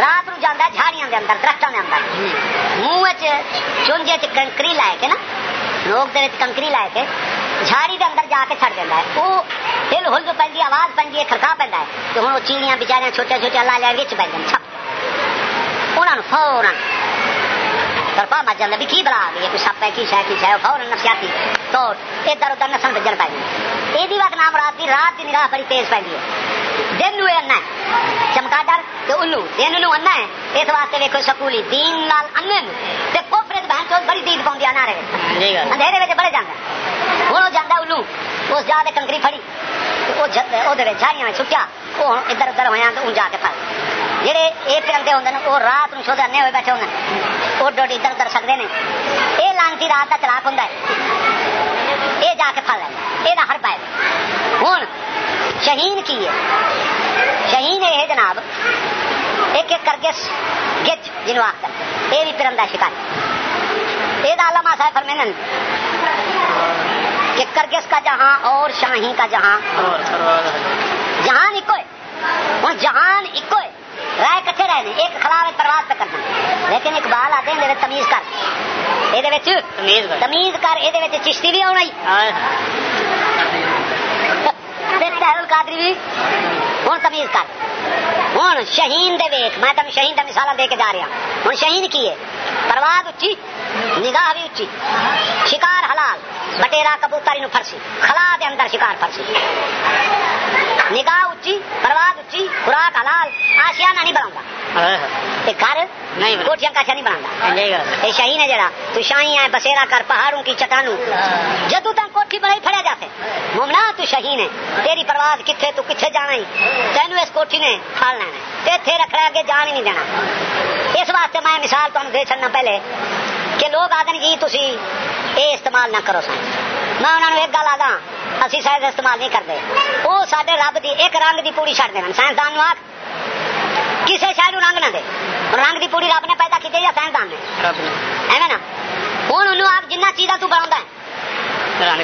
رات نو جانا جھاڑیاں دے اندر درختوں دے اندر۔ منہ چونجے چ کنکری لائے کے نا، لوگ دے کنکری لائے کے جھاڑی دے اندر جا کے چھڑ دینا ہے۔ وہ ہل ہل جو پہ آواز پہ ہے، کھڑکا پہ ہے۔ تو ہوں وہ چیڑیاں بچاریاں چھوٹے چھوٹے اللہ لیا بچ پہ چھپ۔ انہوں فورن ترپا مچ جاتا بھی کی بلا آ گئی کوئی سپ ہے کی شہ کی شہ فورن نفسیاتی۔ تو ادھر ادھر نسل بجن پی یہ وقت نام رات کی رات کی نگاہ بڑی تیز پہ دن نو انا ہے چمکاڈر تو الو دن نو انا ہے۔ اس واسطے ویکو سکولی، دین لال ان کوفرے بہن چوت بڑی دید پاؤں انا رہے اندھیرے میں بڑے جانا ہوں وہ جانا الو اس جا کنکری فڑی وہ جھاڑیاں چھٹیا وہ ادھر ادھر ہوا تو جا کے پڑ جہے یہ پرندے ہوں وہ رات نو انے ہوئے بیٹھے ہوں وہ ڈوڈ ادھر ادھر سکتے ہیں یہ لانتی رات کا چلاک ہوں یہ جا کے پڑ لینا یہ ہر پائے ہوں شہین کی ہے شہین یہ جناب ایک ایک کر کے گچ جنوب آخر یہ بھی پرندہ شکاری یہ علامہ صاحب فرمین کہ کرگس کا جہاں اور شاہی کا جہاں۔ جہان ایک ہوں جہان ایک رائے کٹھے رہے ایک خلاف پرواز پہ کرنا لیکن اقبال آتے ہیں میرے تمیز کر۔ یہ تمیز کر۔ یہ چشتی بھی آنا قادری بھی۔ ہوں تمیز کر۔ ہوں شہین دے ویخ میں تم شہین کا مثال دے کے جا رہا ہوں۔ شہین کی ہے؟ پرواز اچھی، نگاہ بھی اچھی۔ شکار حلال، بٹیرا کبوتری نو فرسی خلا دے اندر شکار فرسی نگاہ اچھی پرواز اچھی خوراک حلال آسیانہ نہیں بنا گھر کوٹیاں کاشیا نہیں یہ شاہی ہے جڑا تو شاہی ہے بسیرا کر پہاڑوں کی چٹانوں جدو تک کوٹھی پڑیا جاتے مومنا تو شہین ہے تیری پرواز کتنے تو کتنے جانا ہی تینوں اس کوٹھی نے پھال لینا تے رکھ رہا کے جان ہی نہیں دینا اس واسطے میں مثال تمہیں دے چڑنا پہلے کہ لوگ آدھے جی تھی یہ استعمال نہ کرو سائنس میں انہوں نے ایک گل آدا اسی سائنس استعمال نہیں کرتے۔ وہ سارے رب دی ایک رنگ دی پوری چڑھ دینا سائنسدان آخ کسی شاید رنگ نہ دے۔ رنگ دی پوری رب نے پیدا کی یا سائنسدان نے؟ ایویں نا؟ ہوں انہوں آپ جنہ چیزاں تو بنا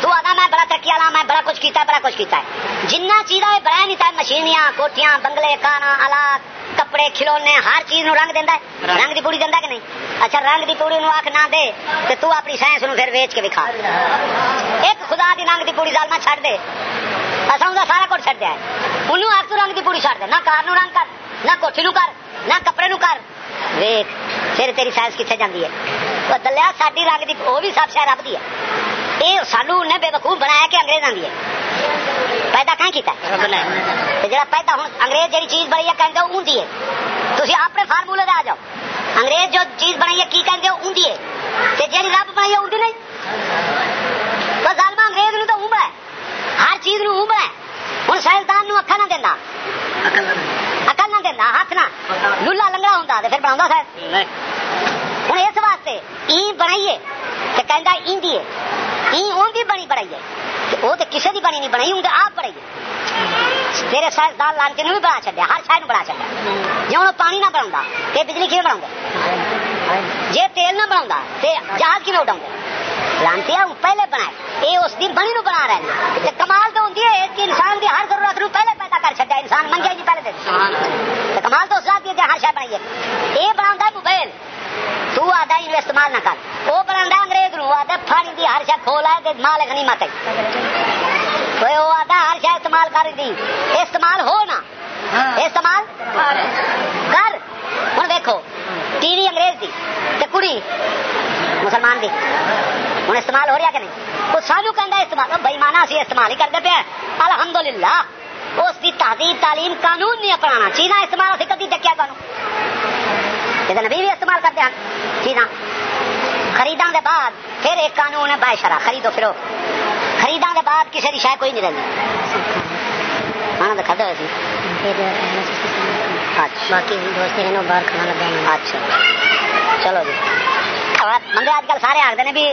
تو آتا میں بڑا ترقی والا میں بڑا کچھ کیتا ہے بڑا کچھ کیتا ہے۔ جنہ چیزاں بڑا نہیں تھا مشینیاں کوٹیاں بنگلے کانا آلات کپڑے کھلونے ہر چیز نو رنگ دینا رنگ۔ دی پوری دینا کہ نہیں؟ اچھا رنگ دی پوری نو آخ نہ دے تو تو اپنی سائنس نو پھر ویچ کے دکھا ایک خدا دی رنگ دی پوری دال میں چھڑ دے۔ اصا ان سارا کچھ چھڑ دیا انہوں آخ تو رنگ دی پوری چھڑ دے نہ کار نو رنگ کر نہ کوٹھی نو کر نہ کپڑے نو کر۔ ویخ پھر تیری سائنس کتنے جاتی ہے؟ دلیا ساری رنگ دی وہ بھی سب شہر رب دی ہے۔ یہ سانو نے بے وقوف بنایا کہ انگریزوں کی ہے پیدا کہیں کیتا ہے جڑا پیدا ہوں انگریز جی چیز بڑی ہے کہیں اون دی ہے اپنے فارمولے دے آ جاؤ انگریز جو چیز بنائی ہے کی کہتے ہو اونڈی ہے تے رب بنائی ہے اونڈی نہیں تو ظالما انگریز نو تو اون بنایا ہر چیز نو اون بنایا ہوں سائنسدان نو اکھا نہ دینا اکل نہ دینا ہاتھ نہ للا لنگڑا تو پھر بنا سائنس ہوں اس واسطے ای بنائیے تو کہہ ایندی ہے۔ ای اون دی بنی تے وہ تو کسی دی بنی نہیں بنائی ہوں آپ بنائیے تیرے سائنسدان لانچے نو بھی بنا چڈیا ہر شاید بنا چڈیا جی ہوں پانی نہ بنا بجلی کیوں بنا جی تیل نہ بنا تے جہاز کیوں اڈاؤں لانتی پہلے بنائے۔ یہ اس دن بنی نو بنا رہے ہیں۔ تے کمال تو ہوتی ہے کہ انسان دی ہر ضرورت نو پہلے پیدا کر چڈیا انسان منگے جی پہلے تے کمال تو اس ذات دی ہے کہ ہر شاید بنائیے۔ یہ بنا موبائل۔ تو آدھا انو استعمال نہ کر۔ وہ بنا انگریز نو آدھا پھاڑی دی ہر شاید کھول آئے تے مال غنی مت وہ آدھا ہر شاید استعمال کر دی۔ استعمال ہو نا؟ استعمال کر۔ ہوں دیکھو ٹی وی انگریز دی، تے کڑی مسلمان دی۔ ہوں استعمال ہو رہا کہ نہیں؟ وہ سانو کہ استعمال بےمانا اسی استعمال ہی کرتے پے الحمد للہ اس کی تہذیب، تعلیم، قانون نہیں اپنا چینا استعمال اسی کدی ڈکیا تمہیں یہ نبی بھی استعمال کرتے ہیں۔ چینا خریدان دے بعد پھر ایک قانون ہے بائے شرا، خریدو پھرو۔ خریدان دے بعد کسی کی شاید کوئی نہیں رہی ہاں تو کھدے اچھا باقی دوست ہیں باہر کھانا لگا اچھا چلو جی بندے اج کل سارے آخر نے بھی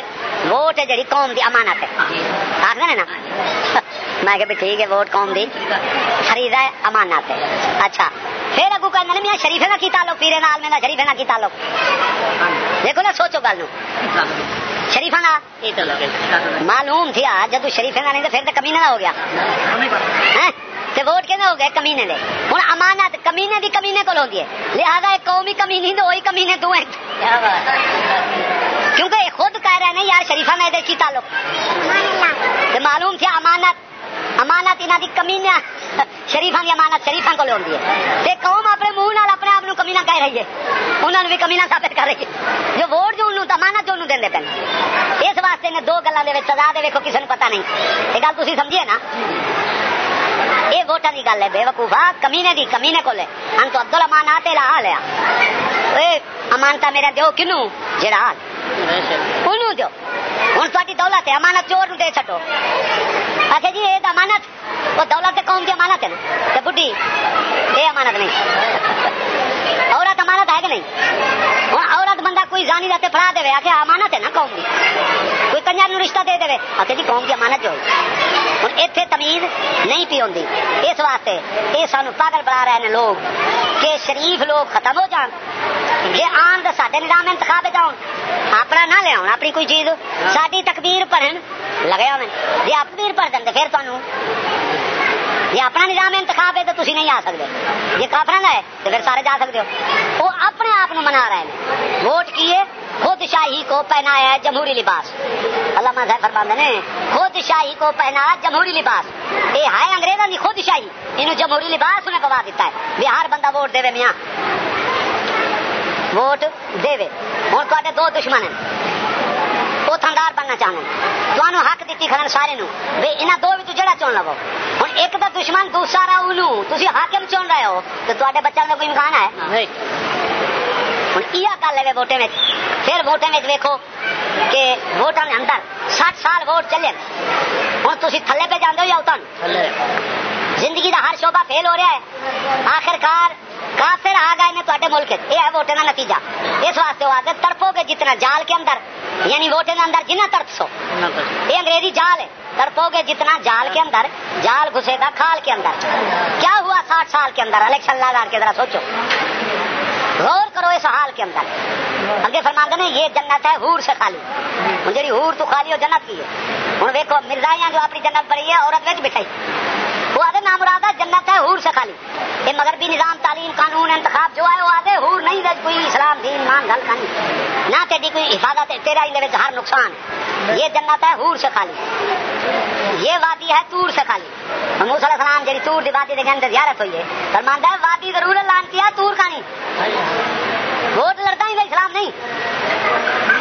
ووٹ ہے جڑی قوم دی امانت ہے آخر نا میں کہ ٹھیک ہے ووٹ قوم دی خرید ہے امانت ہے اچھا پھر اگو میاں شریفے کا کی تعلق پیرے نال شریفے کا کی تعلق دیکھو نا سوچو گل شریفا نا معلوم تھی جدو شریفے کا نہیں تو پھر تو کمی نہ ہو گیا تے ووٹ کہنے ہو گئے کمینے دے ہوں امانت کمینے دی کمینے کو ہے لہذا ایک قومی کمینی تو وہی کمینے تو کیونکہ یہ خود کہہ رہے ہیں یار شریفہ میں کی تعلق تے معلوم تھی امانت امانت انہوں دی کمینے شریفا کی امانت شریفا کو ہوتی ہے تے قوم اپنے منہ نال اپنے آپ کمینا کہہ رہی ہے انہوں نے بھی کمینا ثابت کر رہی ہے جو ووٹ جو انہوں امانت جو انہوں دے پہ اس واسطے نے دو گلوں کے سزا دے ویکو کسی نے پتا نہیں یہ گل تھی سمجھیے نا یہ ووٹان کی گل ہے بے وقوفا کمینے دی کمینے کو لے ہم تو ابدل امانات لا لیا امانتا میرا دیو کنو جڑا دیو ہوں تاری دولت ہے، امانت چور دے چٹو آخر اچھا جی یہ امانت، وہ دولت قوم کی امانت ہے نا؟ بڈی یہ امانت نہیں۔ عورت امانت ہے کہ نہیں؟ ہوں عورت بندہ کوئی جانی رہتے پڑھا دے آخر اچھا، امانت ہے نا قوم کی کوئی کنجر نو رشتہ دے دے آخر اچھا جی قوم کی امانت جو ہوں اتنے تمیز نہیں پی ہوتی اس واسطے یہ سانو پاگل بنا رہے ہیں لوگ کہ شریف لوگ ختم ہو جان۔ جی آن تو سارے نظام انتخاب جاؤ اپنا نہ لیا اپنی کوئی چیز۔ ساری تکبیر پڑھن لگے ہوئے جی تکبیر پڑھ دیں پھر تمہیں یہ اپنا نظام انتخاب ہے تو تھی نہیں آ سکتے یہ کافر ہے تو پھر سارے جا سکتے ہو۔ وہ اپنے آپ منا رہے ہیں۔ ووٹ کیے خود شاہی کو پہنایا ہے جمہوری لباس۔ اللہ صاحب فرماندے نے خود شاہی کو پہنایا جمہوری لباس۔ یہ ہے انگریزوں کی خود شاہی انہوں جمہوری لباس انہیں پوا دیتا ہے۔ بہار بندہ ووٹ دے میاں۔ ووٹ دے ہوں تے دو دشمن ہیں۔ وہ تھندار بننا چاہتے تمہوں حق دیتی کھڑن سارے نو بے انہاں دو بھی جڑا چن لو۔ ہوں ایک تو دشمن دوسرا انہوں تھی حاکم چن رہے ہو۔ تو تے بچوں کا کوئی امکان ہے؟ ہوں یہ گل ہے ووٹیں میں پھر ووٹیں میں ویکو کہ ووٹوں کے اندر سٹھ سال ووٹ چلے۔ ہوں تھی تھلے پہ جانے ہو یا اتن زندگی کا ہر شعبہ فیل ہو رہا ہے۔ آخرکار کافر آ گئے نے تے ملک یہ ہے ووٹیں کا نتیجہ۔ اس واسطے وہ آگے تڑپو گے جتنا جال کے اندر۔ یعنی ووٹیں کے اندر جنہ تڑپ سو یہ انگریزی جال ہے۔ تڑپو گے جتنا جال کے اندر۔ جال گھسے گا کھال کے اندر۔ کیا ہوا ساٹھ سال کے اندر؟ الیکشن لگا کے ذرا سوچو۔ غور کرو اس حال کے اندر۔ اگے فرماندے نے، یہ جنت ہے ہور سے خالی۔ جی ہور تو خالی ہو جنت کی ہے۔ ہوں دیکھو مرزائیاں جو اپنی جنت بڑی ہے، عورت بچ بٹھائی وہ آدھے نام مراد ہے، جنت ہے ہور سے خالی۔ یہ مغربی نظام، تعلیم، قانون، انتخاب جو ہے وہ آدھے ہور نہیں دے کوئی اسلام، دین مان گل نہیں نہ تیری کوئی حفاظت ہے، تیرا اندر ہر نقصان۔ یہ جنت ہے ہور سے خالی۔ یہ وادی ہے تور سے خالی۔ موسیٰ علیہ السلام جی تور دی وادی دے اندر زیارت ہوئی ہے۔ فرماندا ہے، وادی ضرور لان کیا تور کا نہیں۔ ووٹ لڑتا ہی اسلام نہیں۔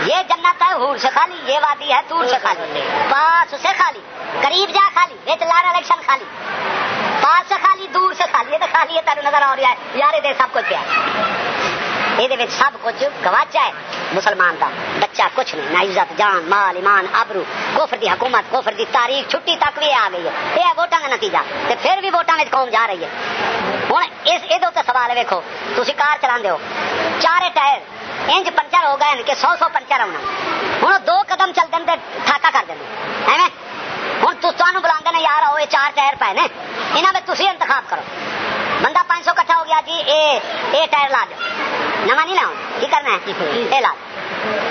یہ جنت ہے ہور سے خالی، یہ وادی ہے تور سے خالی۔ پاس سے خالی، قریب جا خالی، یہ لار الیکشن خالی۔ پاس سے خالی، دور سے خالی، یہ تو خالی ہے تر نظر آ رہا ہے۔ یار دے سب کچھ کیا یہ سب کچھ گواچا ہے، مسلمان کا بچہ کچھ نہیں، نہ عزت، جان، مال، ایمان ابرو کوفر دی حکومت کوفر دی تاریخ، چھٹی تک بھی آ گئی ہے۔ یہ ووٹان کا نتیجہ، تے پھر بھی ووٹان میں قوم جا رہی ہے۔ ہوں اس یہ سوال ہے ویکو تھی کار چلا ہو۔ چارے ٹائر انج پنچر ہو گئے کہ سو سو پنچر ہونا۔ ہوں دو قدم چل دیں ٹھاکا کر دیں ایویں ہوں تمہیں بلا یار آؤ، یہ چار ٹائر پے نے۔ یہاں میں تھی انتخاب کرو۔ بندہ پانچ سو کٹھا ہو گیا جی اے اے ٹائر لا دو نوا نہیں لاؤ کی کرنا ہے؟ یہ لا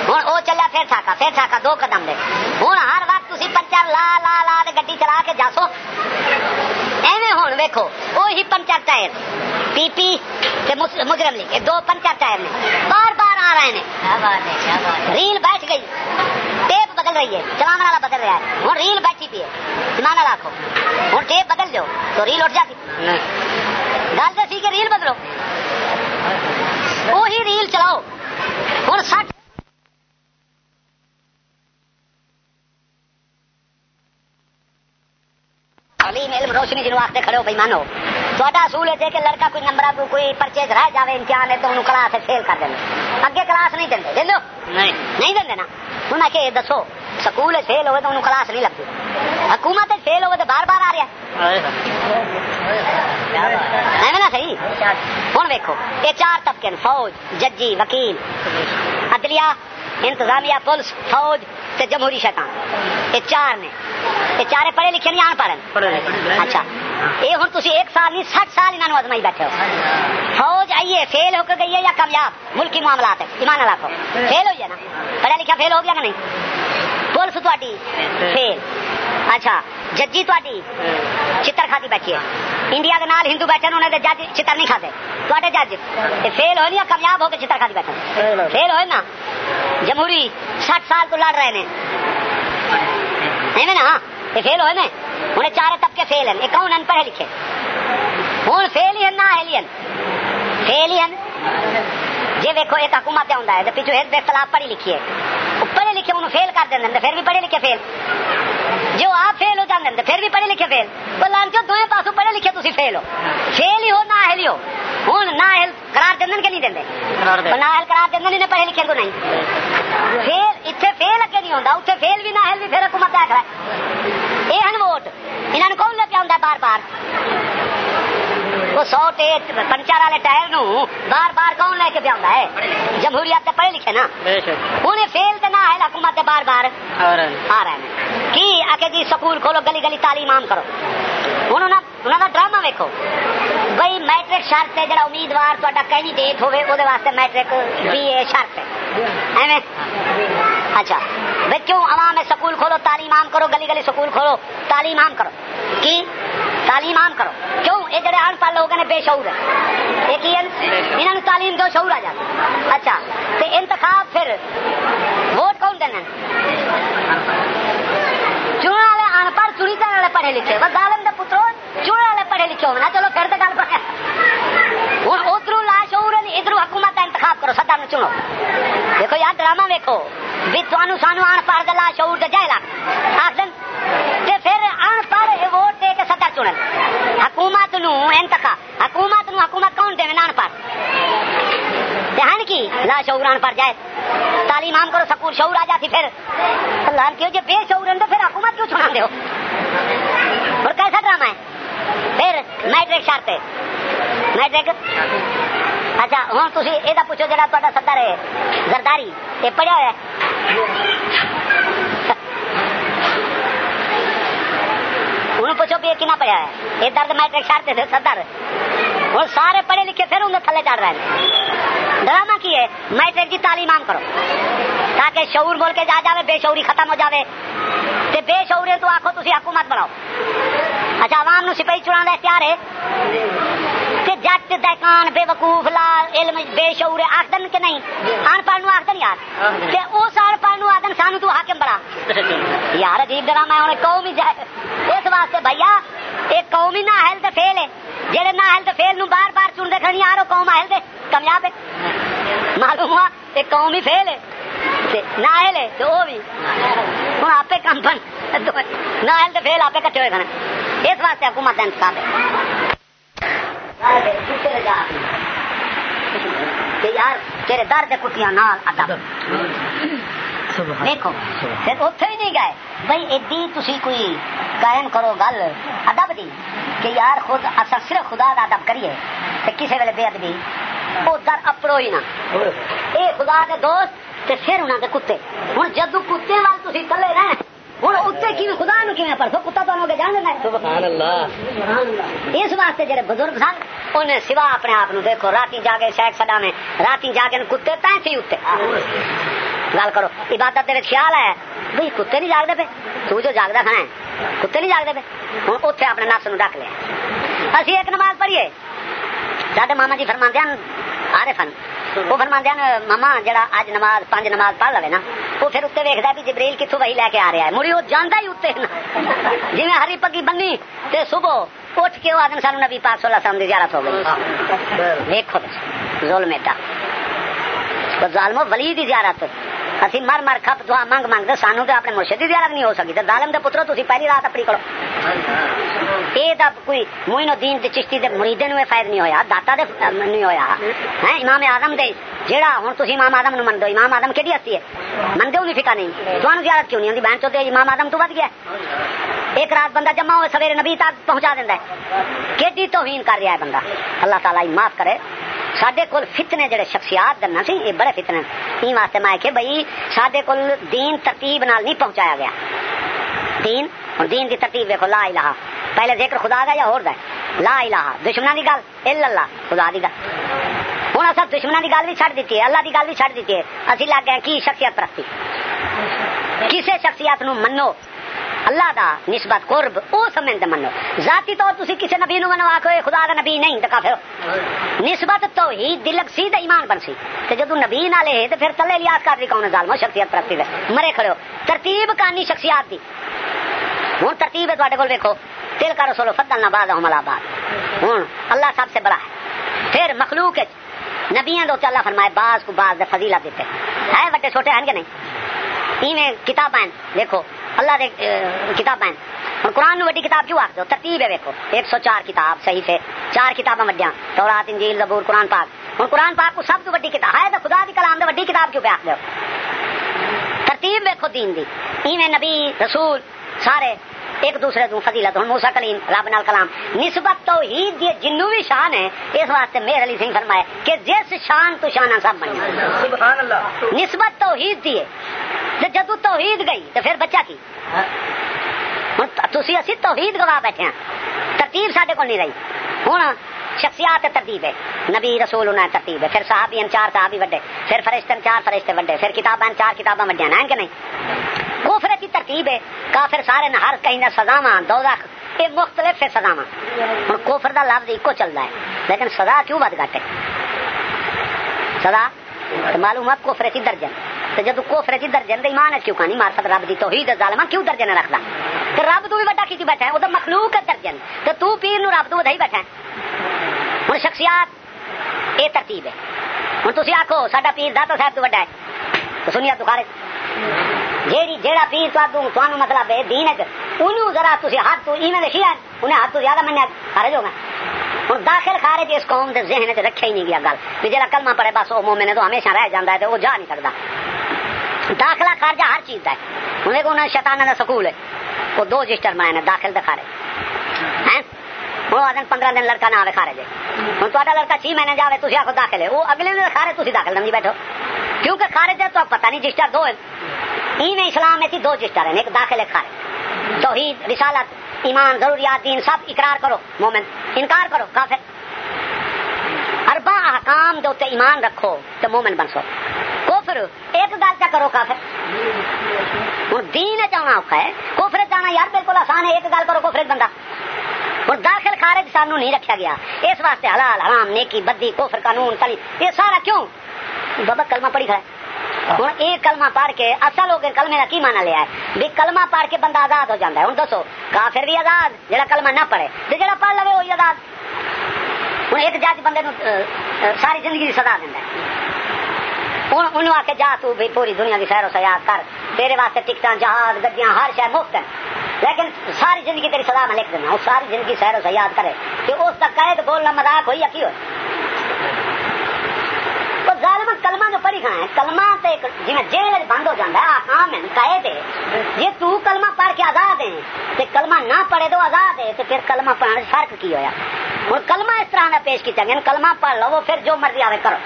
ہوں وہ چلیا، پھر ٹھاکا پھر ٹھاکا دو قدم دے۔ ہوں ہر وقت تھی پنچر لا لا لا گڈی چلا کے جاسو۔ ایویں ہوں ویکو وہی پنچر ٹائر۔ پی پی مجرم لی دو پنچر ٹائر نے بار بار آ رہے ہیں۔ ریل بیٹھ گئی۔ ٹیپ بدل رہی ہے چلانے والا بدل رہا ہے۔ ہوں ریل بیٹھی پی ہے۔ ایمان لاکھو ہوں ٹیپ بدل دو تو ریل اٹھ جاتی۔ گل تو سی کہ ریل بدلو۔ وہی ریل چلاؤ۔ ہوں سٹ تعلیم علم روشنی جنوب واسطے کھڑے ہو بھائی مانو۔ تا اصول ہے کہ لڑکا کوئی نمبر کوئی پرچیز رہ جائے امتحان ہے تو انہوں کلاس فیل کر دیں اگے کلاس نہیں دیں دیں نہیں۔ دیں نا؟ انہیں کہ دسو سکول فیل ہوئے تو انہوں کلاس نہیں لگتی۔ حکومت فیل ہوئے تو بار بار آ رہا ہے۔ نا صحیح؟ ہوں ویکو یہ چار طبقے فوج ججی وکیل۔ عدلیہ انتظامیہ پولیس فوج تے جمہوری شیطان۔ یہ چار نے۔ یہ چارے پڑھے لکھے نہیں آن پڑھن۔ اچھا۔ یہ ہوں تھی ایک سال نہیں سٹ سال انہوں ازمائی بیٹھے ہو۔ فوج آئیے فیل ہو کے گئی ہے یا کامیاب؟ ملکی معاملات ہے ایمان لاکھو فیل ہوئی ہے نا؟ پڑھا لکھا فیل ہو گیا کہ نہیں؟ تھی فیل اچھا ججی تھی چتر کھاتی بیٹھی ہے انڈیا کے نال ہندو بیٹھے انہوں نے جج چتر نہیں کھاتے تے جج فیل ہوئے یا کامیاب ہو کے چتر کھاتی بیٹھے فیل ہوئے نا جمہوری سٹ سال تو لڑ رہے ہیں نا یہ فیل ہوئے نا ہوں چارے طبقے فیل ہیں کون ہیں پڑھے لکھے ہوں فیل ہی نہ ایلین فیل ہی جی ویکو ایک حکومت آتا ہے پیچھو ایک خلاف پڑھی لکھی ہے لکھے انہوں فیل کر دیں پھر بھی پڑھے لکھے فیل۔ جو آپ فیل ہو جاتے پھر بھی پڑھے لکھے فیل۔ تو لانچو پاسوں پڑھے لکھے تھی فیل ہو۔ فیل ہی ہو نہ اہل ہی ہو۔ ہوں نہ اہل قرار دیں کہ نہیں دیں نہ اہل قرار دیں نہیں پڑھے لکھے کو نہیں۔ فیل اتنے فیل اگے نہیں ہوتا اتنے فیل بھی نہ اہل بھی پھر حکومت آخر یہ ہیں ووٹ انہوں نے کون لے آتا بار بار؟ وہ سو پنچر والے ٹائر نو بار بار کون لے کے پیا ہے؟ جمہوریت پڑھے لکھے نا۔ ہوں فیل تو نہ ہے حکومت بار بار۔ آ رہے ہیں۔ کی آ کے جی سکول کھولو گلی گلی تعلیم عام کرو۔ ہوں انہوں کا ڈرامہ ویکو بھائی میٹرک شرط ہے جڑا امیدوار تا کینڈیڈیٹ ہوے وہ واسطے میٹرک بی اے شرط ہے۔ اچھا۔ بھائی کیوں عوام سکول کھولو تعلیم عام کرو گلی گلی سکول کھولو تعلیم عام کرو۔ کی؟ تعلیم عام کرو۔ کیوں یہ جڑے ان پڑھ لوگ نے بے شعور ہے۔ انہوں تعلیم دو شعور آ جاتا اچھا تو انتخاب پھر ووٹ کون دینا چننے والے ان پڑھ، چنی کرنے والے پڑھے لکھے۔ بس دالم دے پترو چننے والے پڑھے لکھے ہونا چلو پھر تو گل پڑھے ہوں ادھر حکومت کا انتخاب کرو، سدا میں چنو۔ دیکھو یار، ڈرامہ ویکو بھی تمہوں سانو ان پڑھ لا شعور دے جائے لا آخر پھر ان پڑھ ووٹ دے کے سدا چنن۔ حکومت نو انتخاب، حکومت نو حکومت کون دے ان پڑھ دھیان کی؟ لا شعور ان پڑھ جائے۔ تعلیم عام کرو، سکول شعور آ جاتی پھر اللہ کیوں جو بے شعور ہیں تو پھر حکومت کیوں چھڑا دو اور کیسا ڈرامہ ہے؟ پھر میٹرک شرط میٹرک اچھا ہوں تھی یہ پوچھو جا تا سدر ہے زرداری یہ پڑھیا ہوا ہوں پوچھو بھی یہ کنا پڑھیا ہے یہ درد میٹرک شرط ہے سدر ہوں سارے پڑھے لکھے پھر انہیں تھلے چڑھ رہے ہیں ڈرامہ کی ہے میٹرک کی تعلیم عام کرو تاکہ شعور بول کے جا جائے بے شعوری ختم ہو جائے تے بے شعوری تو آخو تھی حکومت بناؤ اچھا عوام نو سپاہی چڑھا اختیار ہے کہ جٹ دہکان بے وقوف لال علم بے شعور آخدن کہ نہیں؟ ان پڑھ نو آخدن یار۔ تے اس ان پڑھ نو آخدن سانو تو حاکم بڑا یار عجیب ڈرامہ ہے قوم ہی اس واسطے بھیا ایک قوم ہی نہ اہل تے فیل ہے۔ جہے نہ اہل تے فیل نو بار بار چن دے کھڑی یار قوم اہل دے کامیاب ہے۔ معلوم ہوا ایک قوم ہی فیل ہے نہ اہل ہے تو وہ بھی۔ ہوں آپ کم بن۔ نہ اہل تو فیل آپ کٹھے ہوئے کھانے اس واسطے حکومت انتخاب ہے یار تیرے در دے کتیاں نال ادب دیکھو پھر ہی نہیں گئے بھائی ایڈی تھی کوئی قائم کرو گل ادب دی کہ یار خود صرف خدا دا ادب کریے تے کسے ویلے بے ادبی وہ در اپڑو ہی نہ اے خدا دے دوست تے پھر انہاں دے کتے ہن جدو کتے وال تسی کلے رہ ہن اتنے کی خدا نو کتا تو کے جان دینا سبحان اللہ اس واسطے جڑے بزرگ سن انہیں سوا اپنے آپ دیکھو راتی جاگے شیخ سڈا میں راتی جاگے کتے اتنے گل کرو عبادت خیال ہے؟ بھائی کتے نہیں جاگتے پہ تو جو جاگتا کھانا ہے کتے نہیں جاگتے پہ ہوں اتنے اپنے نفس نو ڈک لیا۔ اسی ایک نماز پڑھیے۔ سارے ماما جی فرما دیا آرے فن وہ فرما دیا ماما جڑا اج نماز پانچ نماز پڑھ لے نا وہ پھر اتنے ویکد بھی جبریل کتوں وہی لے کے آ رہا ہے۔ مڑی وہ جانا ہی اتنے جی ہری پگی بنی تے صبح اٹھ کے وہ آدمی سانو نبی پاک سولہ سال کی زیارت ہو گئی۔ دیکھو ظلم ایڈا۔ ظالمو ولی دی زیارت۔ اسی مر مر کھپ دعا منگ منگ دے، سانو تے اپنے مرشد دی زیارت نہیں ہو سکی تے ظالم دے پترو، تسی پہلی رات اپنی کرو اے دا کوئی موین الدین تے چشتی دے مریدے نو فائد نہیں ہویا، داتا دے نہیں ہویا۔ ہیں امام اعظم دے جیڑا ہن تسی امام اعظم نو مندو۔ امام اعظم کیڑی ہستی ہے؟ مندے نہیں فکا نہیں۔ تانوں زیارت کیوں نہیں ہوندی؟ بہن چوتے امام اعظم تو ود گیا۔ ایک رات بندہ جمع ہوئے، سویرے نبی تک پہنچا دیندا ہے۔ کیڑی توہین کر رہا ہے بندہ؟ اللہ تعالی معاف کرے۔ سڈے کول فتنے جڑے شخصیات درنا سی یہ بڑے فتنے۔ این واسطے میں کہ بھائی سڈے کول دین ترتیب نال نہیں پہنچایا گیا۔ دین، اور دین دی ترتیب دیکھو لا الہ۔ پہلے ذکر خدا دا یا اور دا لا الہ۔ دشمنوں دی گل الا اللہ، خدا دی گل۔ ہوں اصل دشمنوں دی گل بھی چھڑ دیتی ہے، اللہ دی گل بھی چھڑ دیتی ہے۔ اسی لگ گئے کی شخصیت پرستی؟ کسے شخصیت نو منو؟ اللہ دا نسبت قرب، او سمجھ دے منو۔ ذاتی طور تسی کسی نبی نو منو، آکھو اے خدا دا نبی نہیں تے کافر نسبت توحید دلک سی تے ایمان بن سی۔ تے جدوں نبی نالے ہے تے پھر تلے لیاس کر دی کون ظالم شخصیت پرستی دے۔ مرے کھڑے ہو۔ ترتیب کانی شخصیات دی۔ ہن ترتیب ہے تواڈے کول ویکھو۔ تل کا رسول فضلنا بعضهم على بعض۔ ہن اللہ سب سے بڑا ہے۔ پھر مخلوق ہے۔ نبیاں دو اللہ فرمائے، بعض کو بعض دے فضیلت دیتے۔ ہے بڑے چھوٹے ہیں کہ نہیں؟ ایویں کتابیں دیکھو اللہ دے کتاب کتابیں ہوں قرآن وڈی کتاب کیوں آخر ترتیب ہے ویکو ایک سو چار کتاب صحیح سے چار کتاباں وڈیاں۔ تورات، انجیل، زبور، قرآن پاک۔ ہوں قرآن پاک کو سب تو وڈی کتاب ہے تو خدا دی کلام دے وڈی کتاب کیوں پہ آخ دو ترتیب ویکو دین دی۔ ایویں نبی، رسول، سارے ایک دوسرے تو فضیلت ہوں موسا کلیم رب نال کلام۔ نسبت تو ہی دی جنو بھی شان ہے اس واسطے میر علی سنگھ فرمائے کہ جس شان تو شانہ سب بنیا سبحان اللہ۔ نسبت توحید دی ہے۔ جدو توحید گئی تو پھر بچہ کی؟ تھی اسی توحید گوا بیٹھے ہیں ترتیب سڈے کو نہیں رہی۔ ہوں شخصیات ترتیب ہے۔ نبی رسول انہیں ترتیب ہے۔ پھر صحابی چار صحابی وڈے پھر فرشتن چار فرشتے وڈے پھر کتابیں چار کتابیں وڈیا ہیں کہ نہیں؟ کوفر کی ترتیب ہے۔ کافر سارے نہ ہر کہیں سزاوا دو یہ مختلف ہے سزاوا ہوں کوفر کا لفظ ایک چلتا ہے۔ لیکن سزا کیوں ود گٹ ہے؟ سزا معلوم ہے کوفرے کی درجن۔ تو جب کوفرے کی درجن تو ایمان کیوں کہانی؟ مارفت رب دی توحید ظالما کیوں درجن رکھدا تو رب تو بھی بڑا کی بیٹھا ہے وہ تو مخلوق ہے درجن۔ تو تو پیر نو رب تو ودائی بیٹھا ہے۔ ہوں شخصیات، یہ ترتیب ہے۔ ہوں تھی آخو سا پیر داتا صاحب تو وڈا ہے۔ تو سنیا تو خارج جیڑی جیڑا پیر تو مطلب ہے، دین ہے انہوں ذرا تھی ہاتھ تو ایویں لکھی ہے انہیں ہاتھ تو زیادہ منیا۔ خارج ہو گئے۔ ہوں داخل خارج اس قوم کے ذہن چ رکھا ہی نہیں گیا گل۔ بھی جا کلمہ پڑے بس وہ مومن تو ہمیشہ رہ جاتا ہے تو وہ جا نہیں سکتا داخلہ خارجہ ہر چیز کا ہے۔ ہوں انہیں شیطان کا سکول ہے۔ وہ دو رجسٹر بنائے داخل دکھا رہے ہوں آدھے پندرہ دن لڑکا نہ آئے خارج ہوں تا لڑکا چھ مہینے جائے تھی آخو داخل ہے۔ وہ اگلے دن کھا رہے تھی داخل سمجھی بیٹھو۔ کیونکہ خارج ہے تو پتہ نہیں رجسٹر دو ہے اسلام میں دو رجسٹر ہیں، ایک داخل ہے کھارے توحید، رسالت، ایمان، ضروریات، دین، سب اقرار کرو، مومن، انکار کرو، کافر۔ اربا احکام دے ایمان رکھو تو مومن بن سو۔ کوفر ایک گل چا کرو کافر۔ ہوں دین جانا اوکھا ہے کوفر جانا یار بالکل آسان ہے، ایک گل کرو کوفر بندہ۔ ہوں داخل خارج سانو نہیں رکھا گیا۔ اس واسطے حلال، حرام، نیکی، بدی کوفر قانون، تلی، یہ سارا کیوں؟ بابا کلمہ پڑھی کھڑا ہے۔ ہوں، یہ کلمہ پڑھ کے اصل ہو کے کلمے کا کی مانا لیا ہے؟ بھی کلمہ پڑھ کے بندہ آزاد ہو جاتا ہے۔ ہوں، دسو، کافر بھی آزاد جہاں کلمہ نہ پڑھے تو جہاں پڑھ لو وہی آزاد۔ ہوں، ایک جج بندے ساری زندگی کی سزا دینا ہوں انہوں آ کے جا تو بھی پوری دنیا کی سیر و سیاحت کر۔ تیرے واسطے ٹکٹ جہاز، گڈیاں، ہر شہر مفت ہیں۔ لیکن ساری زندگی تیری سزا میں لکھ دینا وہ ساری زندگی سیر و سیاحت کرے۔ کہ اس کا قید بولنا مذاق ہوئی یا کی ہو کھڑا ہے کلمہ تے جی جیل بند ہو جاتا ہے آسام ہے قائد ہے جی تو کلمہ پڑھ کے آزاد ہے تے کلمہ نہ پڑھے تو آزاد ہے تو پھر کلمہ پڑھنے فرق کی ہویا ہوں کلمہ اس طرح کا پیش کیا گیا کلمہ پڑھ لو پھر جو مرضی آئے کرو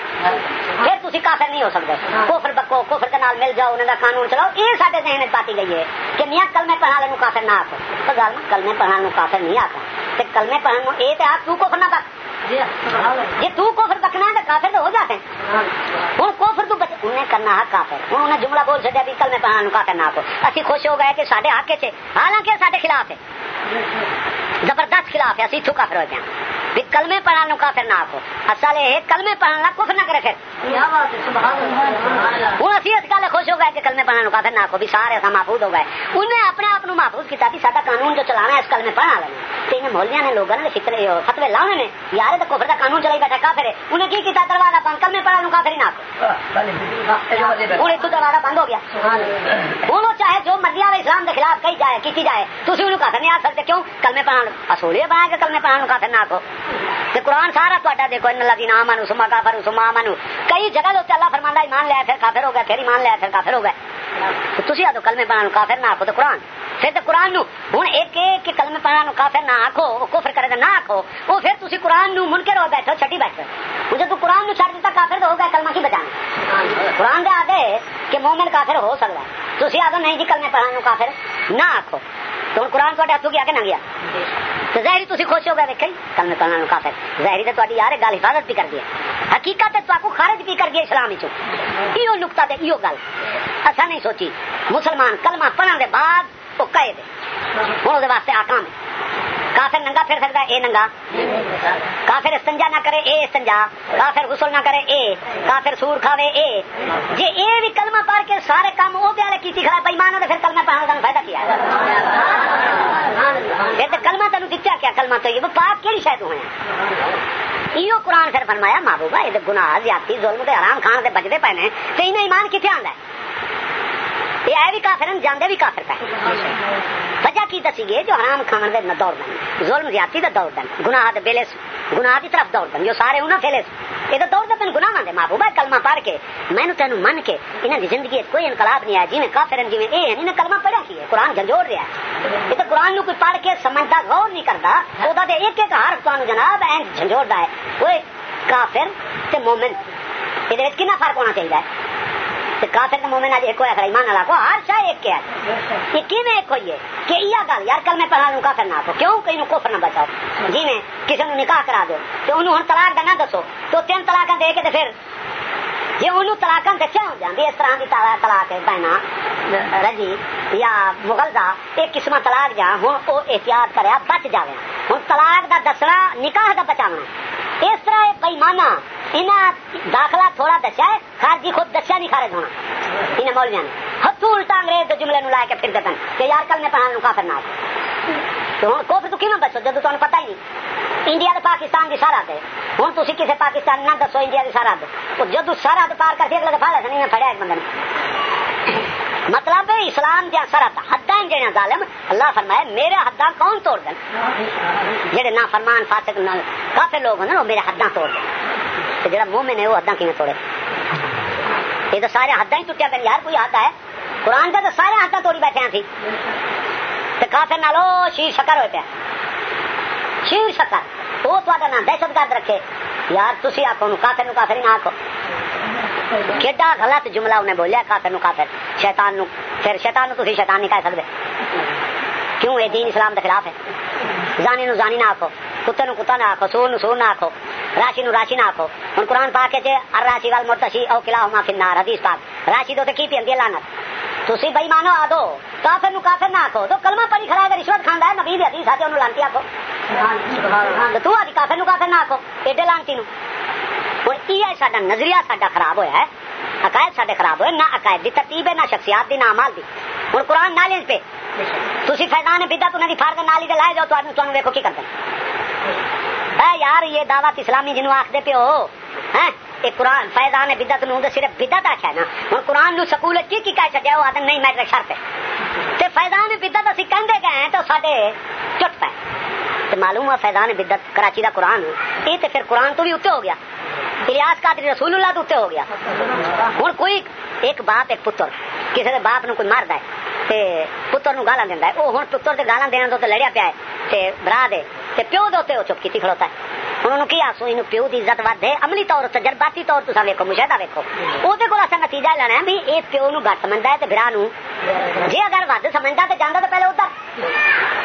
پھر تھی کافر نہیں ہو سکتے کوفر بکو کوفر کے نال مل جاؤ انہوں کا قانون چلاؤ یہ سارے ذہن پاتی گئی ہے کہ میاں کلمے پڑھا لے کافر نہ آکو تو گل کلمے پڑھا کافر نہیں آتا کلمے پڑھنے یہ تو آپ تو کوفر نہ بک جی،, جی تو کوفر بکنا ہے تو کافر تو ہو جاتے ہیں۔ ہوں کوفر تو بچ انہیں کرنا ہے کافر۔ ہوں انہیں جملہ بول چڑیا بھی میں کا کافر نہ کو اسی خوش ہو گئے کہ سارے حق سے حالانکہ سارے خلاف ہے۔ زبردست خلاف ہے اسی اتو کافر ہو جائیں۔ بھی کلمے پڑھا نو کافر نہ آکو۔ اصل یہ کلمے پڑھنا کفر نہ کرے پھر۔ ہوں اسی اس گل خوش ہو گئے کہ کلمے پڑھا نو کافر نہ آکو بھی سارے اصا محفوظ ہو گئے۔ انہیں اپنے آپ محفوظ کیا بھی سارا قانون جو چلانا ہے اس کلمے پڑھا لینا انہیں مولیا نے لوگوں نے فکر فتوے لاؤنے نے یار تو کفر کا قانون چلائی بیٹھا کافر ہے۔ انہیں کی کیا دروازہ بند؟ کلمے پڑھا نو کافر ہی نہ آکو۔ ہوں ایک دروازہ بند ہو گیا۔ ہوں وہ چاہے جو مرضی آئے اسلام کے خلاف کہی جائے کی جائے تو انہوں کافر نہیں آ سکتے۔ کیوں؟ کلمے پڑھا قرآن اصولے بنا کے کلمے پڑھا کافر نہ آکو کہ قرآن سارا تا دیکھو ان اللہ دینا منو سما کافر سما کئی جگہ تو اللہ فرمانا ایمان لیا پھر کافر ہو گیا پھر ایمان لیا پھر کافر ہو گئے تو تھی آدھو کلمے پڑھا کافر نہ آکو تو قرآن پھر تو قرآن نو ہوں ایک ایک کلمے پڑھا کافر نہ آکو وہ کفر کرے نہ آکو وہ پھر تھی قرآن نو من کے رہو بیٹھو، چھٹی بیٹھو۔ مجھے تو قرآن نو چھڑ دیتا کافر تو ہو گیا، کلمہ کی بچانا۔ قرآن دے آدھے کہ مومن کافر ہو سکتا ہے۔ تھی آدھو نہیں جی کلمے پڑھا کافر نہ آکو تو ہوں قرآن تے ہاتھوں کیا کہ نہ گیا۔ تو ظاہری تھی خوش ہو گئے دیکھ کلمے پڑھنا کافر۔ ظاہری تو تاری یار گل حفاظت بھی کر دی حقیقت تو خارج بھی کر دیا اسلام چو نکتا تے یہ گل۔ اصا نہیں سوچی، مسلمان کلمہ پڑھنے کے بعد وہ کہے ہوں وہ واسطے آکام کافر ننگا پھر سکتا ہے، اے ننگا۔ کافر استنجا نہ کرے، اے استنجا۔ کافر غسل نہ کرے، اے۔ کافر سور کھاوے، اے۔ جی اے بھی کلمہ پڑھ کے سارے کام وہ پیارے کی کھڑا بےمان پھر کلمہ پڑھنے کا فائدہ کیا پھر تو کلمہ تین دتا کیا، کلمہ تو یہ پاک کہڑی شاید ہوئے یہ قرآن پھر فرمایا، محبوبہ، یہ گناہ، زیادتی، ظلم تے حرام کھان سے بچتے پے نے تو انہیں ایمان کتنے آتا ہے؟ یہ اے بھی کافر ہیں جانے بھی کافر پہ وجہ کی دسی گے جو حرام کھان دے نہ دوڑ دیں ظلم زیادتی دے دوڑ دیں گناہ دے بیلے سو۔ گناہ کی طرف دوڑ دیں جو سارے انہوں پھیلے سو۔ یہ تو دوڑ دے پن گناہ دے۔ محبوبہ کلمہ پڑھ کے۔ میں نے تینوں من کے۔ انہوں کی زندگی کوئی انقلاب نہیں آیا۔ جی میں کافر جی میں اے ہیں۔ انہیں کلمہ پڑھا کی ہے؟ قرآن جھنجھوڑ رہا ہے۔ یہ تو قرآن نو کوئی پڑھ کے سمجھتا غور نہیں کرتا وہ دے ایک ایک ہر قرآن جناب این جھنجھوڑ ہے۔ وہ کافر تے مومن۔ یہ کنا فرق ہونا چاہیے کافر تو مومن آج ایک ہوا ایمان والا کو ہر شاہ ایک کے یہ کیویں ایک ہوئی ہے کہ یہ گل یار کل میں پڑھا لوں کافر نہ کیوں کہیں کوفر نہ بچاؤ جی میں کسی نے نکاح کرا دو تو انہوں ہوں طلاق کا نہ دسو تو تین طلاق دے کے پھر جی انہوں طلاق دسیا ہو جاتی اس طرح کی طلاق ہے بہنا رجی یا مغلزہ ایک قسم طلاق جا ہوں وہ احتیاط کریا بچ جائے ہوں طلاق دا دسنا نکاح دا بچاونا اس طرح بےمانا انہیں داخلہ تھوڑا دسیا ہے، خارجی خود دسیا نہیں خارج ہونا۔ انہیں مولویا نے ہاتھوں الٹا انگریز جملے نو لا کے پھر دن کہ یار کل نے میں پڑھا کافر نہ تو ہوں کوفر تو کیوں بچو جب تمہیں پتا ہی نہیں۔ انڈیا تو پاکستان کی سرحد ہے۔ ہوں تھی کسی پاکستان نہ دسو، انڈیا کی سرحد۔ وہ جدو سرحد پار کر کے اگلے دفاع لے نہیں میں پڑیا ایک بندے نے مطلب اسلام دیا سرحد، حداں جہاں ظالم، اللہ فرمائے میرے حداں کون توڑ دیں جہے نہ فرمان فاسق کافی لوگ ہیں وہ میرے حداں توڑ دیں جہاں مومن ہے وہ حداں کیوں توڑے؟ یہ تو سارے حداں ہی ٹوٹیا پہ یار کوئی حد ہے؟ قرآن کا تو سارے حداں توڑی بیٹھے ہیں تو کافر نالو شیر شکر ہوئے پیا۔ شیر شکر، وہ تا نام دہشت گرد رکھے۔ یار تھی آخو کافر نو کافر نہ آخو کیڈا غلط جملہ انہیں بولیا، کافر نو کافر۔ شیطان نو پھر شیطان نو تھی شیطان نہیں کہہ سکتے کیوں؟ یہ دین اسلام کے خلاف ہے۔ زانی نو زانی نہ آخو کتے نو کتا نہ آخو سور نو سور نہ آخو راشی نو راشی نہ آخو ہوں قرآن پاک کے ار راشی وال مرتشی او کلا ہوما فنار حدیث پاک۔ راشی دو کی پی لانت تھی بئی مانو آ دو۔ کافر نو کافر نہ آخو تو کلمہ پڑی کھڑا ہے، رشوت کھانا ہے، نبی حدیث آتی انہوں لانتی آخو ہاں، تو آدھی کافر نو کافر نہ آخو ایڈے لانتی نو۔ ہوں یہ سا نظریہ سا خراب ہوا ہے۔ عقائد سارے خراب ہوئے، نہ عقائد کی ترتیب ہے، نہ شخصیات دی، نہ مال دی۔ ہوں قرآن نالی پہ۔ تھی فیضان بدا تو فارغ نالی سے لائے جاؤ تمہیں ویکو کی کرتے اے یار، یہ دعوت اسلامی جنوب آخر پہ ہو ہاں، قرآن فیضان بدت نو صرف بدت آخیا نا ہوں قرآن نو سکول کی کی کہہ چکیا وہ آدھے نہیں میرے شرط ہے۔ فیضان بدت اسی کہندے گئے ہیں، تو سارے چٹ پائے معلوم ہے فیضان بدت کراچی کا قرآن یہ تو پھر قرآن تو بھی اتنے ہو گیا۔ الیاس قادری رسول اللہ تو ہو گیا۔ ہوں کوئی ایک باپ، ایک پتر، کسی کے باپ نو کوئی مارد ہے تے پتر نو گالا دینا ہے۔ وہ ہوں پتر تے گالا دینا تو لڑیا پیا ہے تے برا دے۔ تے پیو دے وہ چپ کی کھڑوتا ہے۔ ہوں کی آسو یہ پیو کی عزت ود ہے عملی طور تجرباتی طور تصا ویکو مشاہدہ ویکو وہ اصا نتیجہ لینا ہے بھی یہ پیو نو گٹ سمجھتا ہے تے برا نو جی اگر ود سمجھتا تو جانا تو پہلے ادھر۔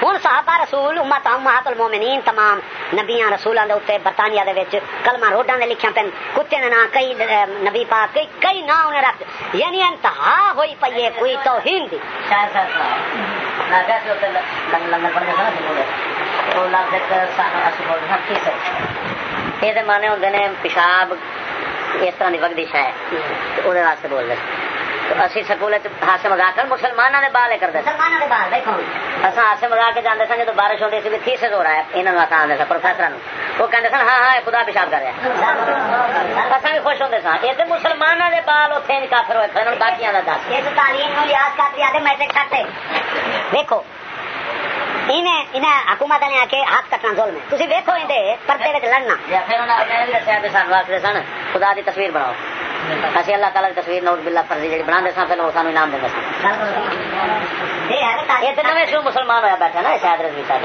ہوں صحابہ رسول، امت، امہات المومنین، تمام نبیاں رسولوں کے اتنے برطانیہ دے وچ کلمہ روڈاں دے لکھیا پین کتے نے نام کئی نبی پاک کئی کئی نام انہیں رکھ یعنی انتہا ہوئی پئی ہے کوئی توہین دی یہ مانے ہوں نے پیشاب اس طرح کی وگدش ہے وہ بول رہے اسی سکول ہاسے مگا کر مسلمانوں نے بال کرتے اصل ہاسے مگا کے جانے سن جب بارش ہوتی سی تھی سے ہو رہا ہے یہاں سن پروفیسر وہ کہتے سن ہاں ہاں خدا پیشاب کر رہا اصل بھی خوش ہوتے سن یہ مسلمانوں کے بال اتنے کافر ہوئے۔ کھڑے باقی کا دس۔ تعلیم دیکھو حکومت نے آ کے ہاتھ کٹنا ظلم ہے۔ تھی ویکو پردے لڑنا۔ سن خدا کی تصویر بناؤ۔ اسی اللہ تعالی کی تصویر نوٹ بلا فرضی جی بنا سن پھر سانو انعام دیں یہ تو نویں شو مسلمان ہوا بیٹھا نا شاید رضوی صاحب۔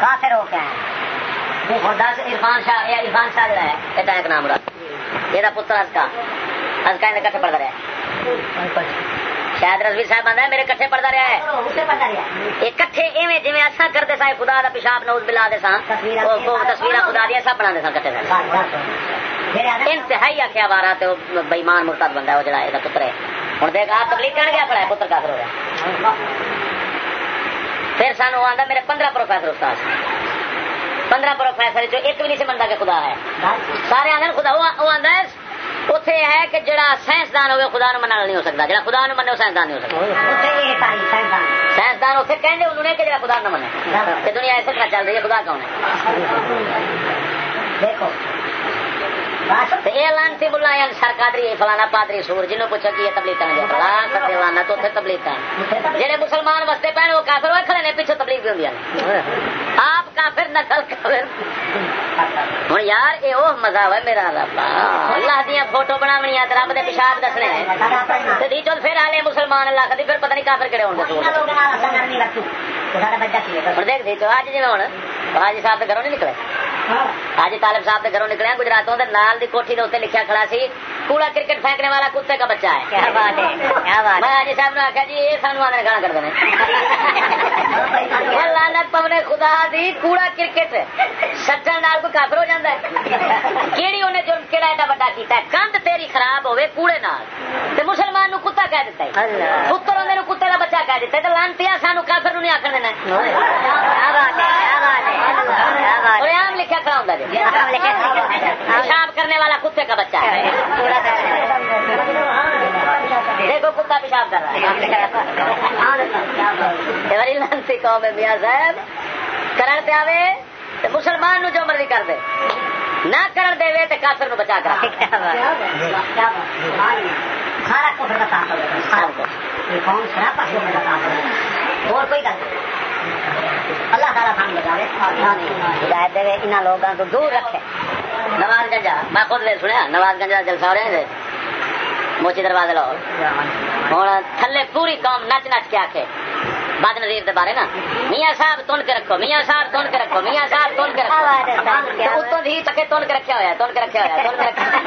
کافر ہو گیا۔ دس عرفان شاہ یہ عرفان شاہ جڑا ہے یہ ایک نام رہا یہ پتر از کا از کا کٹھے رہا شاید رضوی صاحب ہے میرے کٹھے پڑھتا رہا ہے۔ یہ کٹھے ایویں جی اصا کرتے سا خدا کا پیشاب نوز بلا دے سا تصویر خدا دیا سب بنا دے سا کٹھے انتہائی آخیا بارہ تو بےمان مرتد بندہ ہے وہ جڑا یہ پتر ہے۔ ہوں دیکھ آپ تبلیغ کر گیا پڑا پتر کافر ہو گیا۔ پھر سانو آتا میرے پندرہ پروفیسر استاد۔ پندرہ پروفیسر ایک بھی نہیں سمجھتا کہ خدا ہے۔ سارے آدھے خدا وہ آدھا ہے اتنے ہے کہ جڑا سائنسدان ہوگا خدا نو منع نہیں ہو سکتا۔ جڑا خدا نو منے سائنسدان نہیں ہو سکتا۔ سائنسدان۔ اتنے کہیں انہوں نے کہ جڑا خدا نو منے دنیا ایسے طرح چل رہی ہے خدا کون ہے؟ دیکھو۔ لانتی بلا سرکاری فلانا پادری سور جنہوں پوچھا کہ یہ تبلیغ کرنے فلاں لانا تو اتنے تبلیغ کریں جہے مسلمان وستے پہنے وہ کافر ہوئے کھڑے نے پیچھے تبلیغ بھی ہوں آپ کافر نقل کافر ہوں یار یہ وہ مزہ ہے میرا رب اللہ دیا فوٹو بناونی رب دے پیشاب دسنے چل پھر آلے مسلمان اللہ کدی پھر پتہ نہیں کافر کہڑے ہونے دیکھ دیکھ اج جی ہوں حاجی صاحب گھروں نہیں نکلے حاجی طالب صاحب کے گھروں نکلے گجراتوں نال دی کوٹھی اتنے لکھا کھڑا سی کوڑا کرکٹ پھینکنے والا کتے کا بچہ ہے۔ میں حاجی صاحب نے آخیا جی یہ سانو آدھے گانا کر دیں لانت پونے خدا دی کوڑا کرکٹ سٹن نال کو کافر ہو جاتا ہے۔ کیڑی انہیں جرم کہڑا ایڈا بڑا کیتا ہے؟ کند تیری خراب ہوے کوڑے نال۔ تے مسلمان نو کتا کہہ دیتا ہے۔ پتر اندر کتے کا بچہ کہہ دیتا ہے۔ تو لانتی سانو کافر نو نہیں آخر دینا۔ عام کھڑا ہوں جی؟ پیشاب کرنے والا کتے کا بچہ دیکھو کتا پیشاب کر رہا ہے۔ لانسی قوم ہے میاں صاحب۔ کرن پہ آوے تو مسلمان نو جو مرضی کر دے۔ نہ کر دے وے تو کافر نو بچا کر اور کوئی گل اللہ تعالیٰ ہدایت دے ان لوگوں کو دور رکھے۔ نواز گنجا میں خود ویل سنیا نواز گنجا جلسہ ہو رہے موچی دروازے لو ہوں تھلے پوری قوم نچ نچ کے آخے بد نظیر بارے نا۔ میاں صاحب تن کے رکھو میاں صاحب تن کے رکھو میاں صاحب تن کے رکھو۔ اتوں دھی تن کے رکھا ہوا تن کے رکھا ہوا تن کے رکھا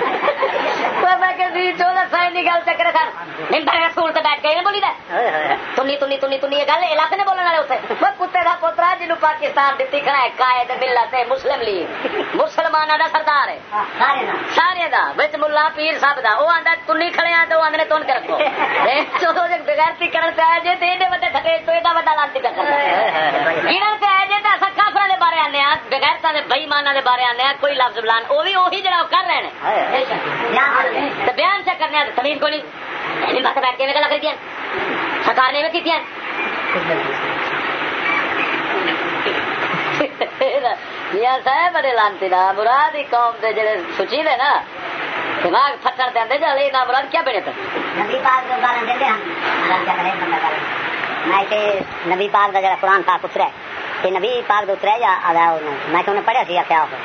پاکستان دیتی کھڑا ہے قائد ملت مسلم لیگ۔ کا سردار ہے۔ سارے دا۔ بچ ملا پیر سب دا۔ وہ آدھا تنی کھڑے آ تو آدھے تن کے رکھو۔ کرن ایڈے وڈے تھکے تو ایڈا وڈا لانتی پہ جی تو اصل کافر کے بارے آنے بارے آنے کوئی لفظ بلان جڑا کر رہے بیان سے کرنے تمیز نہیں۔ بیٹھ کے کر سرکار نے میاں صاحب بڑے لانتی نا مراد ہی قوم جڑے سچی نا دماغ جا لے نام مراد کیا بنے تو نبی پاک جو گالاں دیندے ہن گل کیا کرے بندہ کرے۔ میں کہ نبی پاک دا جڑا قرآن پاک اترا ہے یہ نبی پاک دا اترا ہے یا آدھا میں کہ انہیں پڑھیا سی آخیا ہو؟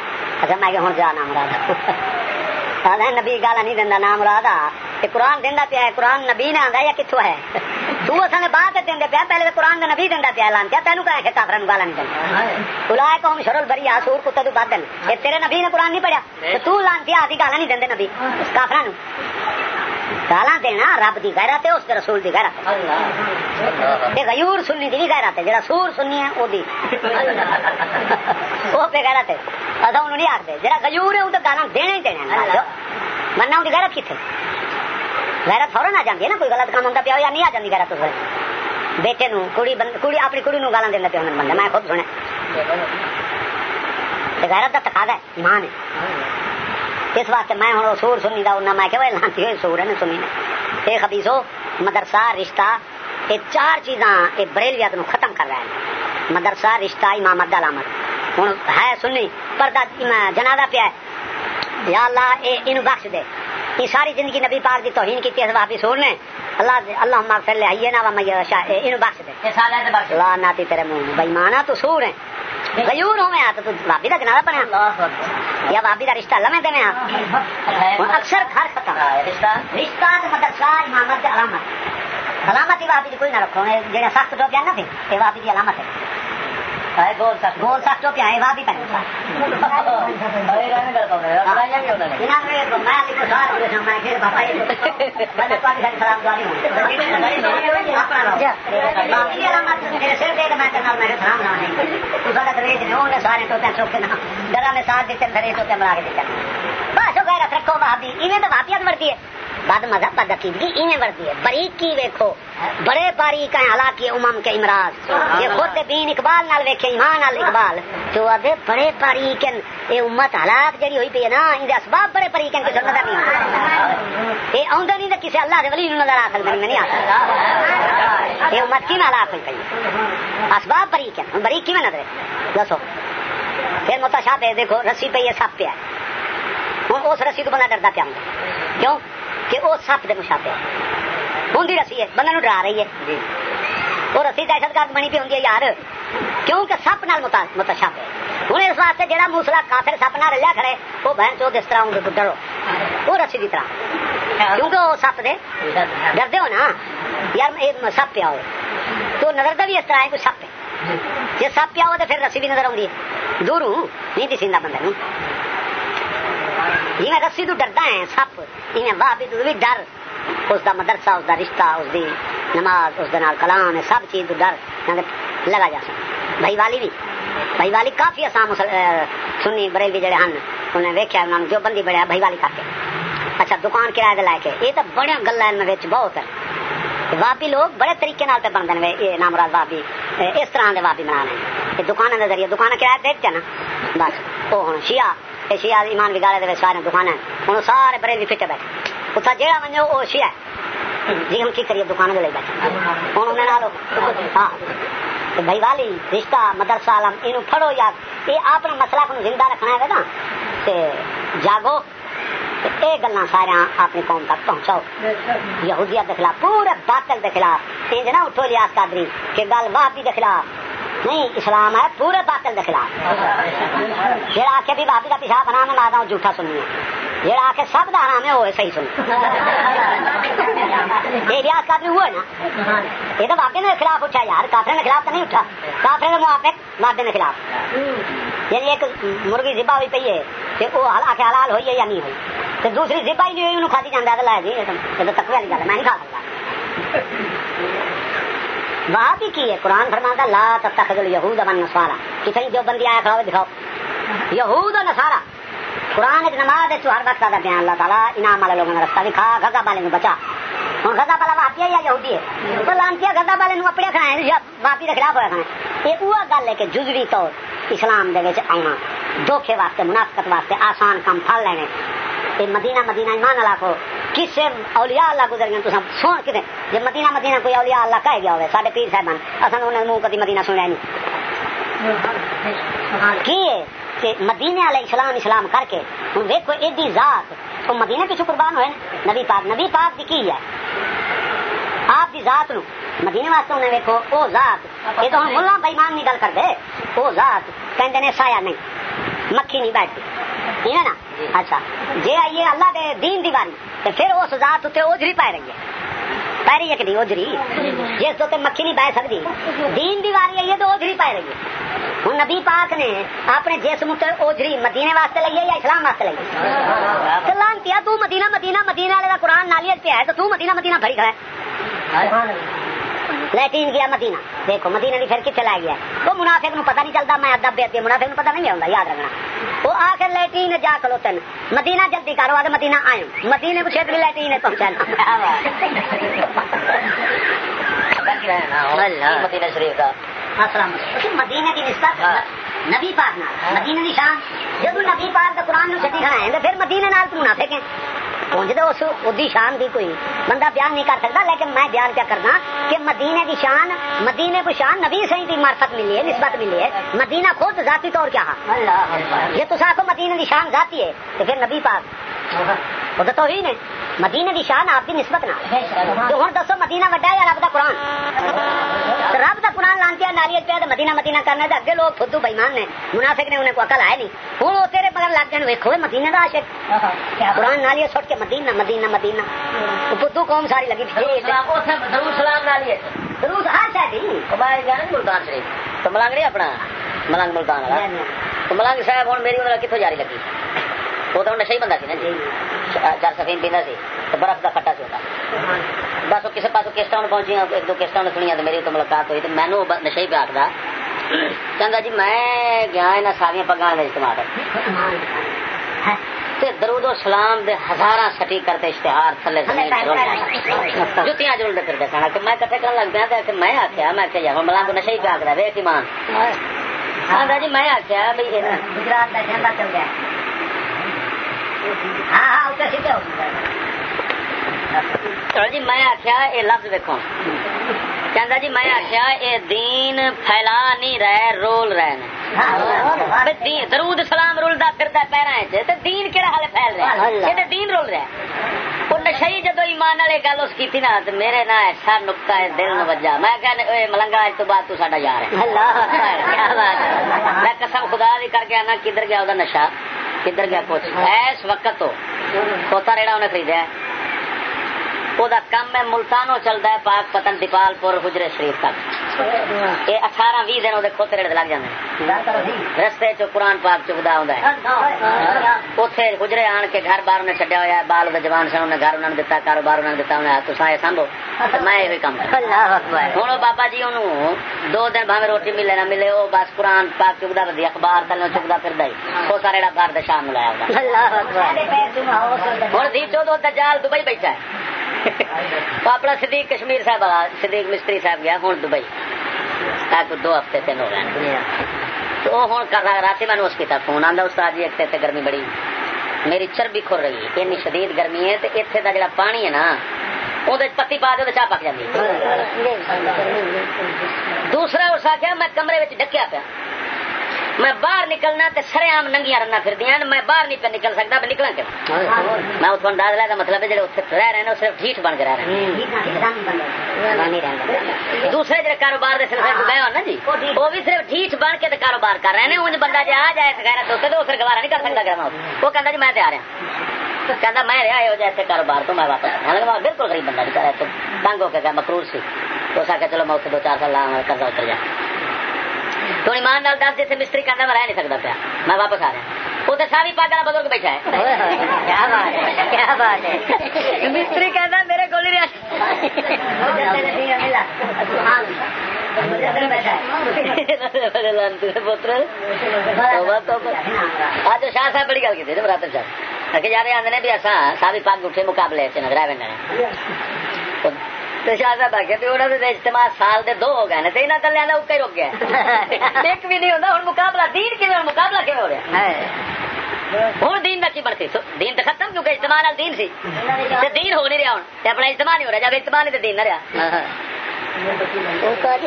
اچھا میں کہ ہوں جا نام مراد آدھا نبی گالا نہیں دینا نام مراد آ قرآن دینا پیا ہے، قرآن نبی نے آندا یا کتوں ہے؟ تو اصل بعد دین پیا، پہلے قرآن کا نبی دینا پیا لان کیا تینوں کہ کافر گالا نہیں دینا بلا کو ہم شرل بری، آسور کتے تو بد یہ تیرے نبی نے قرآن نہیں پڑھیا، تو لان کیا آدھی گالا نہیں دیں نبی کافر گالا دینا رب کی غیرت ہے اس کے رسول کی غیرت ہے۔ غیور سننی دی غیرت ہے جڑا سور سننی ہے وہ وہ پہ غیرت ہے۔ اصا انہوں نہیں آخر جڑا غیور ہے وہ تو گالا دینا ہی دینا مرنا ان کی غیرت کتنے غیرت فورن آ جاتی ہے نا کوئی غلط کام ہوتا پیا یا نہیں آ جاتی غیرت اس وقت؟ بیٹے نو کڑی اپنی کڑی نو گالا دینا پیا بندہ میں خود سنے غیرت کا تقاضا ہے ایمان ہے۔ اس واسطے میں ہوں، سور سنی دا انہیں میں کہ لانتی ہوئی سور ہے سنی نے۔ یہ خبیصو، مدرسہ، رشتہ یہ چار چیزاں یہ بریلیات ختم کر رہے ہیں مدرسہ، رشتہ، امامت دلامت ہوں ہے سنی پردہ جنازہ پیا ہے۔ یا اللہ اے انو بخش دے۔ یہ ساری زندگی نبی پاک دی توہین کی تیز واپس سور نے اللہ اللہ مغفر لے آئیے نا وما شاہ انو بخش دے۔ لا ناتی تیرے منہ بے مانا تو سور ہے غیور ہو میں آ تو بھابی کا جنازہ پڑھا یا بھابی کا رشتہ لمے دے میں اکثر گھر ختم۔ رشتہ۔ مدرسہ امامت علامت۔ علامت ہی بھابی کوئی نہ رکھو۔ جہاں سخت ٹوپیا نہ تھے یہ بھابی کی علامت ہے۔ گول سخت. ہے سارے ڈرا نے ساتھ دیتے پھر ٹوپے مرا کے دیتے. بس غیرت رکھو بھابی ایویں تو بھابیت مرتی ہے. بد مذہب بد عقیدگی ایویں بڑھتی ہے۔ باریک کی ویکھو، بڑے باریک ہیں ہلاکی امم کے امراض۔ یہ خود بین اقبال نال ویکھے، ایمان نال اقبال۔ جو ادے بڑے باریک ہیں، یہ امت ہلاک جڑی ہوئی پی ہے نا، ان اسباب بڑے باریک ہیں کسی نظر نہیں۔ یہ آدھے نہیں کسی اللہ کے ولی نظر آ سکتا نہیں آ سکتا یہ امت کی ہلاک ہوئی پی اسباب باریک ہیں، باریک کی میں نظر دسو۔ پھر متشا پہ دیکھو، رسی پہ یہ سپ پہ ہے۔ ہوں، اس رسی تو بندہ ڈردا پیا کیوں؟ کہ وہ سپ کے مشابے ہوں رسی ہے بندے ڈرا رہی ہے۔ وہ رسی دہشت گرد بنی پی ہوں یار کیونکہ سپ نال متشابے ہوں اس واسطے جہاں موسلا کافر سپ نہ رلیا کھڑے وہ بہن چو جس طرح ہوں ڈرو وہ رسی کی طرح۔ کیونکہ وہ سپ دے۔ ڈردے ہو نا؟ یار سپ پیا ہو تو نظر بھی اس طرح ہے کوئی سپ ہے۔ جی۔ سپ پیا ہو تو پھر رسی بھی نظر آؤں دور ہوں نہیں دسی بندے جی رسی تو ڈردا ہے سپ۔ جی واہ بھی بھی ڈر۔ اس دا مدرسہ، اس دا رشتہ، اس دی نماز، اس نال کلام سب چیز تو ڈر۔ لگا جا سکتا بھائی والی بھی۔ بھائی والی کافی آسان سنی بریلی جڑے ہیں انہیں ویکیا انہوں نے جو بندی بڑھیا، بھائی والی کر کے۔ اچھا دکان کرایہ لے کے۔ یہ تو بڑے گلا بہت ہے۔ وابی لوگ بڑے طریقے نال بنتے ہیں۔ یہ نامراد وابی اس طرح کے وابی بنا رہے ہیں۔ دکانوں کے ذریعے دکان کرایہ دیتے نا۔ بس، وہ ہوں شیعہ۔ شیعہ ایمان بگاڑے دے سارے دکان ہوں سارے بڑے بھی فٹے بیٹھے۔ اتنا جہاں منو وہ شیعہ ہے۔ جی ہم کی کریے دکان لے بیٹھے۔ ہوں انہیں ہاں۔ بھائی والی، رشتہ، مدرسہ عالم یہ پڑھو یار یہ اپنا مسئلہ کو زندہ رکھنا ہے نا جاگو۔ یہ گلا سارا اپنی قوم تک پہنچاؤ۔ یہودیت کے خلاف، پورے باطل کے خلاف۔ یہ نا اٹھو لیا قادری، کہ گل واپی کے خلاف۔ نہیں اسلام ہے، پورے باطل کے خلاف۔ جہاں آ کے بھی بھابی کا پیشاب بنا میں مارتا جھوٹا سننی ہے جہاں آ کے سب کا حرام ہے وہ صحیح سن یہ ریاض قادری ہوا ہے نا۔ یہ تو بابے نے خلاف اٹھا، یار، کافرے کے خلاف تو نہیں اٹھا۔ کافرے کے موافق بابے کے خلاف۔ یعنی ایک مرغی ذبح ہوئی پی ہے کہ وہ آ کے حلال ہوئی ہے یا نہیں ہوئی۔ تو دوسری زبا ہی نہیں ہوئی انہوں کھا جانا لایا جی یہ تو تقوی والی گل میں نہیں کھا سکتا۔ بات ہی کی ہے۔ قرآن فرماتا لا تتخذ یہود من نسوارا کسی جو بندی آیا کھڑا دکھاؤ۔ یہود نسارا قرآن ایک نماز ہے، تو ہر وقت کا بیان۔ اللہ تعالیٰ انعام والے لوگوں نے رستہ دکھا غزہ والے نے بچا۔ ہوں غزہ والا واپی یا یہودی ہے۔ تو لانتی غزہ والے اپنے کھڑا ہے واپی کے خلاف ہوا کھڑا یہ وہ گل ہے کہ جزوی طور اسلام دے آنا دھوکھے واسطے، منافقت واسطے آسان کام پھل لینے۔ یہ مدینہ مدینہ ایمان اللہ کو کسے اولیاء اللہ گزر گئے تو سن کتنے جب مدینہ مدینہ کوئی اولیاء اللہ کہہ گیا ہوئے سارے پیر صاحب اصل انہوں نے منہ کدی مدینہ سنیا نہیں۔ کی مدینے والے اسلام اسلام کر کے ہوں ویکو ایڈی ذات وہ مدینے پیچھے قربان ہوئے نا۔ نبی پاک نبی پاک کی کی ہے؟ آپ کی ذات نو۔ مدینے واسطے انہیں ویکو او ذات، یہ تو ہم ملا بےمان نہیں گل کر دے۔ وہ ذات کہندے نے سایہ نہیں، مکھی نہیں بیٹھتی۔ ٹھیک ہے نا۔ اچھا۔ جی آئیے اللہ دے دین دی باری تو پھر اس ذات اتنے اوجری پائے رہی ہے۔ پی رہی ہے کہ نہیں اوجری جس تو مکھی نہیں بہ سکتی دین دی باری آئیے تو اوجری پائے رہی ہے۔ ہوں نبی پاک نے اپنے جسم تے اوجری مدینے واسطے لئیے یا اسلام واسطے لئیے سلام کیا تو مدینہ مدینہ مدینہ والے کا قرآن نالیت پہ ہے تو تو مدینہ مدینہ بھری کھڑا ہے۔ لیٹرین گیا مدینہ۔ دیکھو مدینہ بھی پھر کتنے لا گیا۔ وہ منافق نو پتہ نہیں چلتا میں ادب بے منافق نو پتہ نہیں ہوتا یاد رکھنا۔ وہ آ کے لیٹرین جا کلو تین مدینہ جلدی کرو آگے مدینہ آئے مدینے کو چھیتری لیٹرین پہنچانا مدینہ شریف کا۔ مدینے کی نسبت نبی پاک نال مدینے کی شان۔ جب نبی پاک دا قرآن نو چھٹی ہے پھر مدینے نال تو منافق ہیں۔ پہنچ دو اس ادی شان دی کوئی بندہ بیان نہیں کر سکتا لیکن میں بیان کیا کرنا کہ مدینے کی شان مدینے کو شان نبی صحیح کی مارفت ملی ہے نسبت ملی ہے۔ مدینہ خود ذاتی طور کیا یہ تو کو مدینے کی شان ذاتی ہے تو پھر نبی پاک۔ وہ تو ہی نہیں مدینے کی شان آپ کی نسبت نہ تو ہوں دسو مدینہ وڈا ہے یا رب کا قرآن؟ رب کا قرآن لانتی ہے ناریت پہ مدینہ مدینہ کرنا اگے لوگ خود بےمان نے منافق نے انہیں کو عقل آئے نہیں ہوں وہ تیرے مگر لگ گئے ویکو مدینے کا عاشق قرآن نالیت سٹ کے مدینہ مدینہ مدینہ بدھو قوم ساری لگی روز ہر شاید ملتان شریف تو ملنگ نہیں اپنا ملنگ ملتان والا ملنگ صاحب ہوں میری عمر کتوں جاری لگی وہ تو نشا ہی بندہ سی نا جی چار سفین پیتا سی تو برف کا کٹا سی ہوتا بس کسی پاس کسٹا پہنچی ایک دو کسٹا سنیا تو میری تو ملاقات ہوئی تو مینو نشا ہی پہ آخر کہہ جی میں گیا پگا کا اجتماع درود و سلام دے ہزار سٹی کرتے اشتہار تھلے جتیاں کھانا کہ میں کٹھے لگ پیا میں میں کہ کو نشا ہی ویک ایمان۔ جی میں آخیا بھائی گجرات کا جھنڈا چل گیا۔ ہاں ہاں اتنے سیدھے ہو جی میں آخیا یہ لفظ دیکھو کہ جی میں آخیا یہ دین پھیلا نہیں رہے رول رہے درود سلام رولدا پھرتا پیرا دین کہڑا حال پھیل رہا ہے دین رول رہا وہ نشئی جدو ایمان والے گل اس کی نا تو میرے نا ایسا نکتا ہے دل نو وجہ میں کہ ملنگا اج تو بعد تو ساڈا یار ہے میں قسم خدا بھی کر کے آنا کدھر گیا وہ نشا کدھر گیا کچھ اس وقت تو کھوتا ریڑا انہیں خریدا وہ کم ہے ملتانو چلتا ہے پاک پتن دیپال پور حجرے شریف تک یہ اٹھارہ بھی دن وہ کھوتے ریڑ لگ جاتے رستے چ قرآن پاک چکتا ہوں اتنے حجرے آن کے گھر باہر انہیں چڈیا ہوا بال وہ جوان سن انہیں گھر انہوں نے دتا کاروبار انہوں نے دتا انہیں تو یہ سمبھو میں یہ کام ہوں بابا جی انہوں دو دن بھاوے روٹی ملے نہ ملے وہ بس قرآن پاک چکتا بدی اخبار تلو چکتا پھر دے کھوتا ریڑا باہر شام لایا ہوں دی چودہ دجال دبئی بیٹھا ہے اپنا صدیق کشمیر صاحب صدیق مستری صاحب گیا ہوں دبئی۔ دو ہفتے تین ہو گئے تو ہوں رات میں اس کی فون آتا استاد جی ایک گرمی بڑی۔ میری چربی کھر رہی ہے اینی شدید گرمی ہے اتنے کا جڑا پانی ہے نا وہ پتی پا دے چاہ پک جاتی دوسرا اس آخیا میں کمرے ڈکیا پیا۔ میں باہر نکلنا تے سرے آم ننگیاں رنگ پھر دیا میں باہر نہیں پہ نکل سکتا میں نکلا کیوں؟ میں اتوں انداز لیا مطلب ہے جڑے اتنے رہ رہے ہیں صرف ٹھیٹ بن کے رہ رہے ہیں۔ دوسرے جڑے کاروبار کے سلسلے گئے ہو نا جی وہ بھی صرف ٹھیٹ بن کے کاروبار کر رہے ہیں انج بندہ جی آ جائے سکا تو تو پھر گوارا نہیں کر سکتا گرما وہ کہتا جی میں تیار ہوں۔ کہتا میں رہا یہ جیسے کاروبار تو میں واپس بالکل غریب بندہ نہیں کرا تو تنگ ہو کے سی۔ تو اس آ چلو میں اتنے دو چار سال کرتا اتر جا تو ایمان نال دس جیسے مستری میں رہ نہیں سکتا پیا۔ میں واپس آ رہا وہ تو ساری بزرگ بیٹھا ہے۔ کیا بات ہے مستری کہنا میرے کو اج شاہ صاحب بڑی گل کی برادر صاحب کہ یار آدھے بھی اصا ساری مقابلے نظر آئے شاہ صاحب آگے اجتماع سال دے دو ہو گئے تو یہاں کلیا کا اکا رک گیا ایک بھی نہیں ہوتا ہوں مقابلہ دین کی مقابلہ کیوں ہو رہا ہے؟ ہوں دین کا کی بنتی؟ دین تو ختم کیونکہ اجتماع دین سی۔ دین ہو نہیں رہا ہوں اپنا اجتماع نہیں ہو رہا جب اجتماع نہیں تو دین نہ رہا۔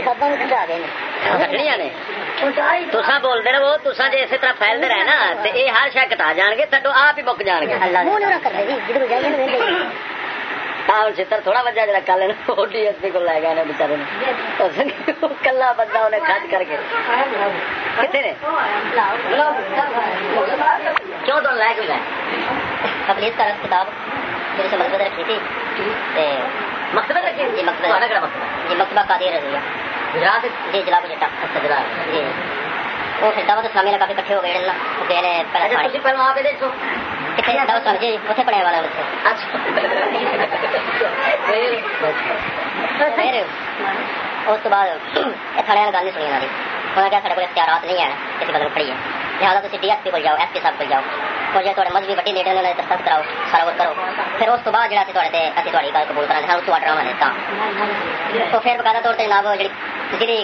ختم کٹنیا نے۔ تسا بولتے رہو تسا جی اسی طرح پھیلتے رہے نا تو یہ ہر شاید کٹا جان گے تھڈو آپ ہی مک جان گے۔ ہاں تھوڑا بچہ جا کل ڈی ایس پی کو لے گئے بچارے کلا بندہ انہیں کھج کر کے کتنے نے کیوں تو لے کے گئے کا کتاب میرے سے مقصد رکھی تھی مقصد رکھی جی مقصد مقصد جی مکتبہ قادر رضیہ گجرات جی جلاب جٹا گجرات جی وہ پھر دعوت اسلامی کٹھے ہو گئے دعوت جی اتنے پڑھنے والا اس بعد یہ گل نہیں سنی انہوں نے کہا سارے کو اختیارات نہیں ہیں کسی بدل کھڑی ہے لہٰذا تھی ڈی ایس پی کو جاؤ ایس پی صاحب کو جاؤ اور جی تھوڑے مذہبی وڈی لیڈر نے دستخط کراؤ سارا کچھ کرو پھر اس بعد جڑا تھوڑے تھوڑی گل قبول کرا اس کو آڈر دیتا تو پھر بقاعدہ طور پہ جناب جی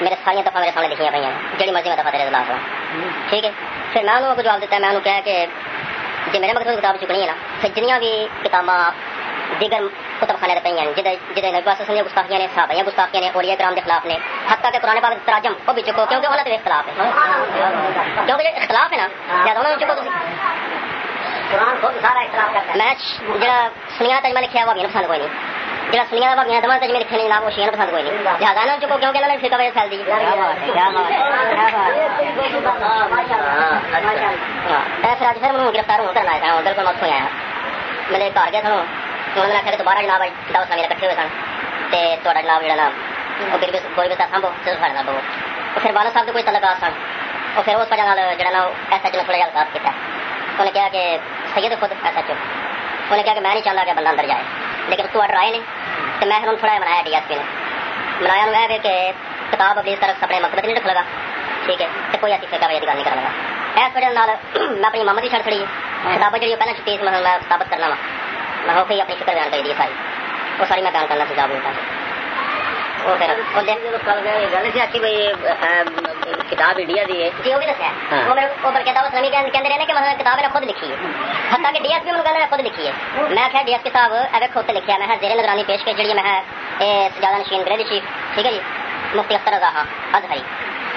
میرے ساری دفعہ میرے سامنے لکھیاں پہ ہیں۔ جڑی مرضی میں دفعہ تیرے خلاف ہوں۔ ٹھیک ہے؟ پھر میں انہوں کو جواب دیتا ہے میں انہوں کہا کہ جی میرے مقصد کتاب چکنی ہے نا پھر جنیاں بھی کتاباں دیگر کتب خانے پہ ہیں جہاں نبی پاس نے گستاخیاں نے صحابہ گستاخیاں نے اولیاء کرام کے خلاف نے حتیٰ کہ قرآن پاک تراجم وہ بھی چکو کیونکہ انہوں نے اختلاف ہے۔ کیونکہ اختلاف ہے نا زیادہ انہوں نے چکو میں جڑا سنیا تجمہ لکھا وہ بھی پسند کوئی نہیں۔ سنیا وہ شیئر پسند کوئی نہیں لہٰذا نے چکو کیونکہ انہوں نے فکا وجہ پھیل دی۔ پھر اج پھر مجھے گرفتار ہوں کرنا بالکل مت ہویا میرے گھر گیا۔ تھا انہوں نے آخیا کہ دوبارہ جناب دو کٹھے ہوئے سن۔ جناب جڑا وہ کوئی بھی صرف ساڑھے پھر بالا صاحب کے کوئی تعلقات سن۔ اور پھر اس وجہ جڑا نا ایس ایچ نے تھوڑا جہا کیا انہوں نے کہا کہ سید خود ایس ایچ او انہوں نے کہا کہ میں نہیں چاہتا کہ بندہ اندر جائے۔ لیکن اس کو آڈر آئے نہیں، تو میں پھر تھوڑا منایا ڈی ایس پی نے بنایا انہوں کہ کتاب ابھی اس طرح اپنے مقصد نہیں رکھ لگا ٹھیک ہے، تو کوئی ایسی فکا وجہ گل نہیں کرنے لگا اس وجہ میں اپنی محمد کی چھڑ چڑی ہے۔ کتاب جی پہلے چھٹی اس میں ثابت کرنا وا۔ میں ہو کے اپنی فکر بیان کر دی ساری۔ وہ ساری میں بیان کرنا سجاؤ بولتا کتاب انڈیا دی ہے جی وہ بھی دسیا میں کتاب نے خود لکھی ہے حتیٰ کہ ڈی ایس پی میں کہنے خود لکھی ہے میں آخیا ڈی ایس پی صاحب اوے خود لکھیا میں زیر نگرانی پیش کے جڑی میں سجادہ نشین گریڈ چیف ٹھیک ہے جی مفتی اختر رضا ازہری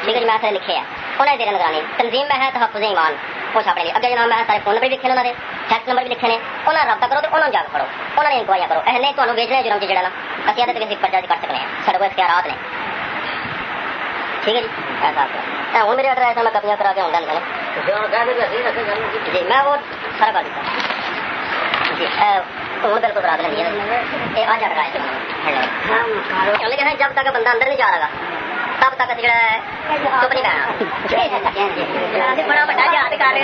ٹھیک ہے جی میں پھر لکھے انہیں زیر تنظیم میں ہے تحفظ ایمان وہ چھاپنے اگے جناب میں سارے فون نمبر بھی لکھے انہوں نے فیکس نمبر بھی لکھے نے انہوں نے رابطہ کرو تو انہوں جا پڑھو انہوں نے انکوائریاں کرو اے نہیں تمہیں ویچنے جرم سے جڑا نا اسی آدھے کسی پرچہ کر سکتے ہیں سارے کو اختیارات نے ٹھیک ہے جی ایسا ہوں میرے ایسا میں کپیاں کرا کے ہوں جی میں وہ سارا کر دیتا جی ہوں بالکل یہ آج آئے لیکن جب تک بندہ اندر نہیں جا رہا تب تک جڑا ہے چپ نہیں بہنا بڑا بڑا یاد کر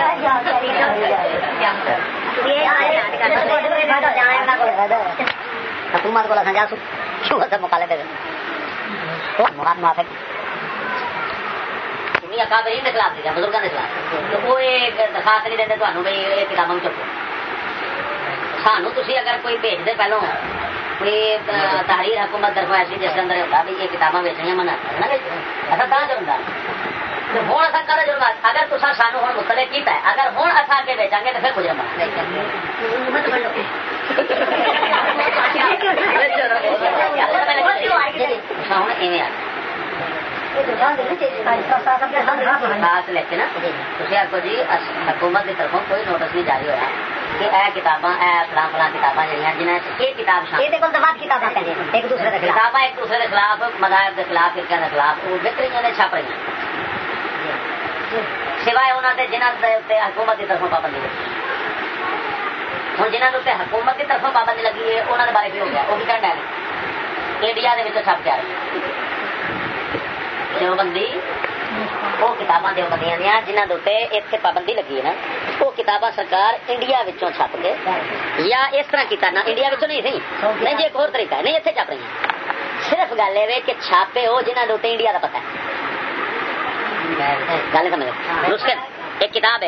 حکومت کو سمجھا سو سب مکالے دے مراد موافق خلاف بزرگوں کے خلاف وہ درخواست نہیں دیں تمہیں بھائی یہ کتابوں چکو سانو تھی اگر کوئی بھیج دے پہلو کوئی تحریر حکومت درخواست جس کے اندر ہوتا بھی یہ کتابیں بیچنی منع اصل کہاں جرم ہوں اصل کہاں جرم اگر تو سانو ہوں مطلع کیتا ہے اگر ہوں اصا کے بیچا گے تو پھر مجھے ہوں ایویں خاص لکھ نا تھی آخو جی حکومت کی طرف کوئی نوٹس نہیں جاری ہوا کہ اے کتاباں اے فلاں فلاں کتاباں جہاں جنہیں یہ کتاب کتاباں ایک دوسرے کے خلاف مذاہب کے خلاف فرقے کے خلاف وہ بک رہی نے چھپ رہی ہیں سوائے انہوں نے جنہوں کے حکومت کی طرف پابندی لگی ہوں جنہوں کے حکومت کی طرف پابندی لگی ہے انہوں نے بارے بھی ہو گیا وہ بھی کہنا ہے انڈیا کے چھپ کے آ رہے دیوبندی وہ کتاباں دیوبندیاں دیا جنہوں کے اتنے پابندی لگی ہے نا وہ کتاباں سرکار انڈیا چھپ کے یا اس طرح کیتا نا انڈیا نہیں سی نہیں جی ایک اور طریقہ ہے نہیں اتنے چھپ رہی ہیں صرف گل یہ کہ چھاپے ہو جنہوں کے انڈیا کا پتا ہے گل سمجھ ایک کتاب ہے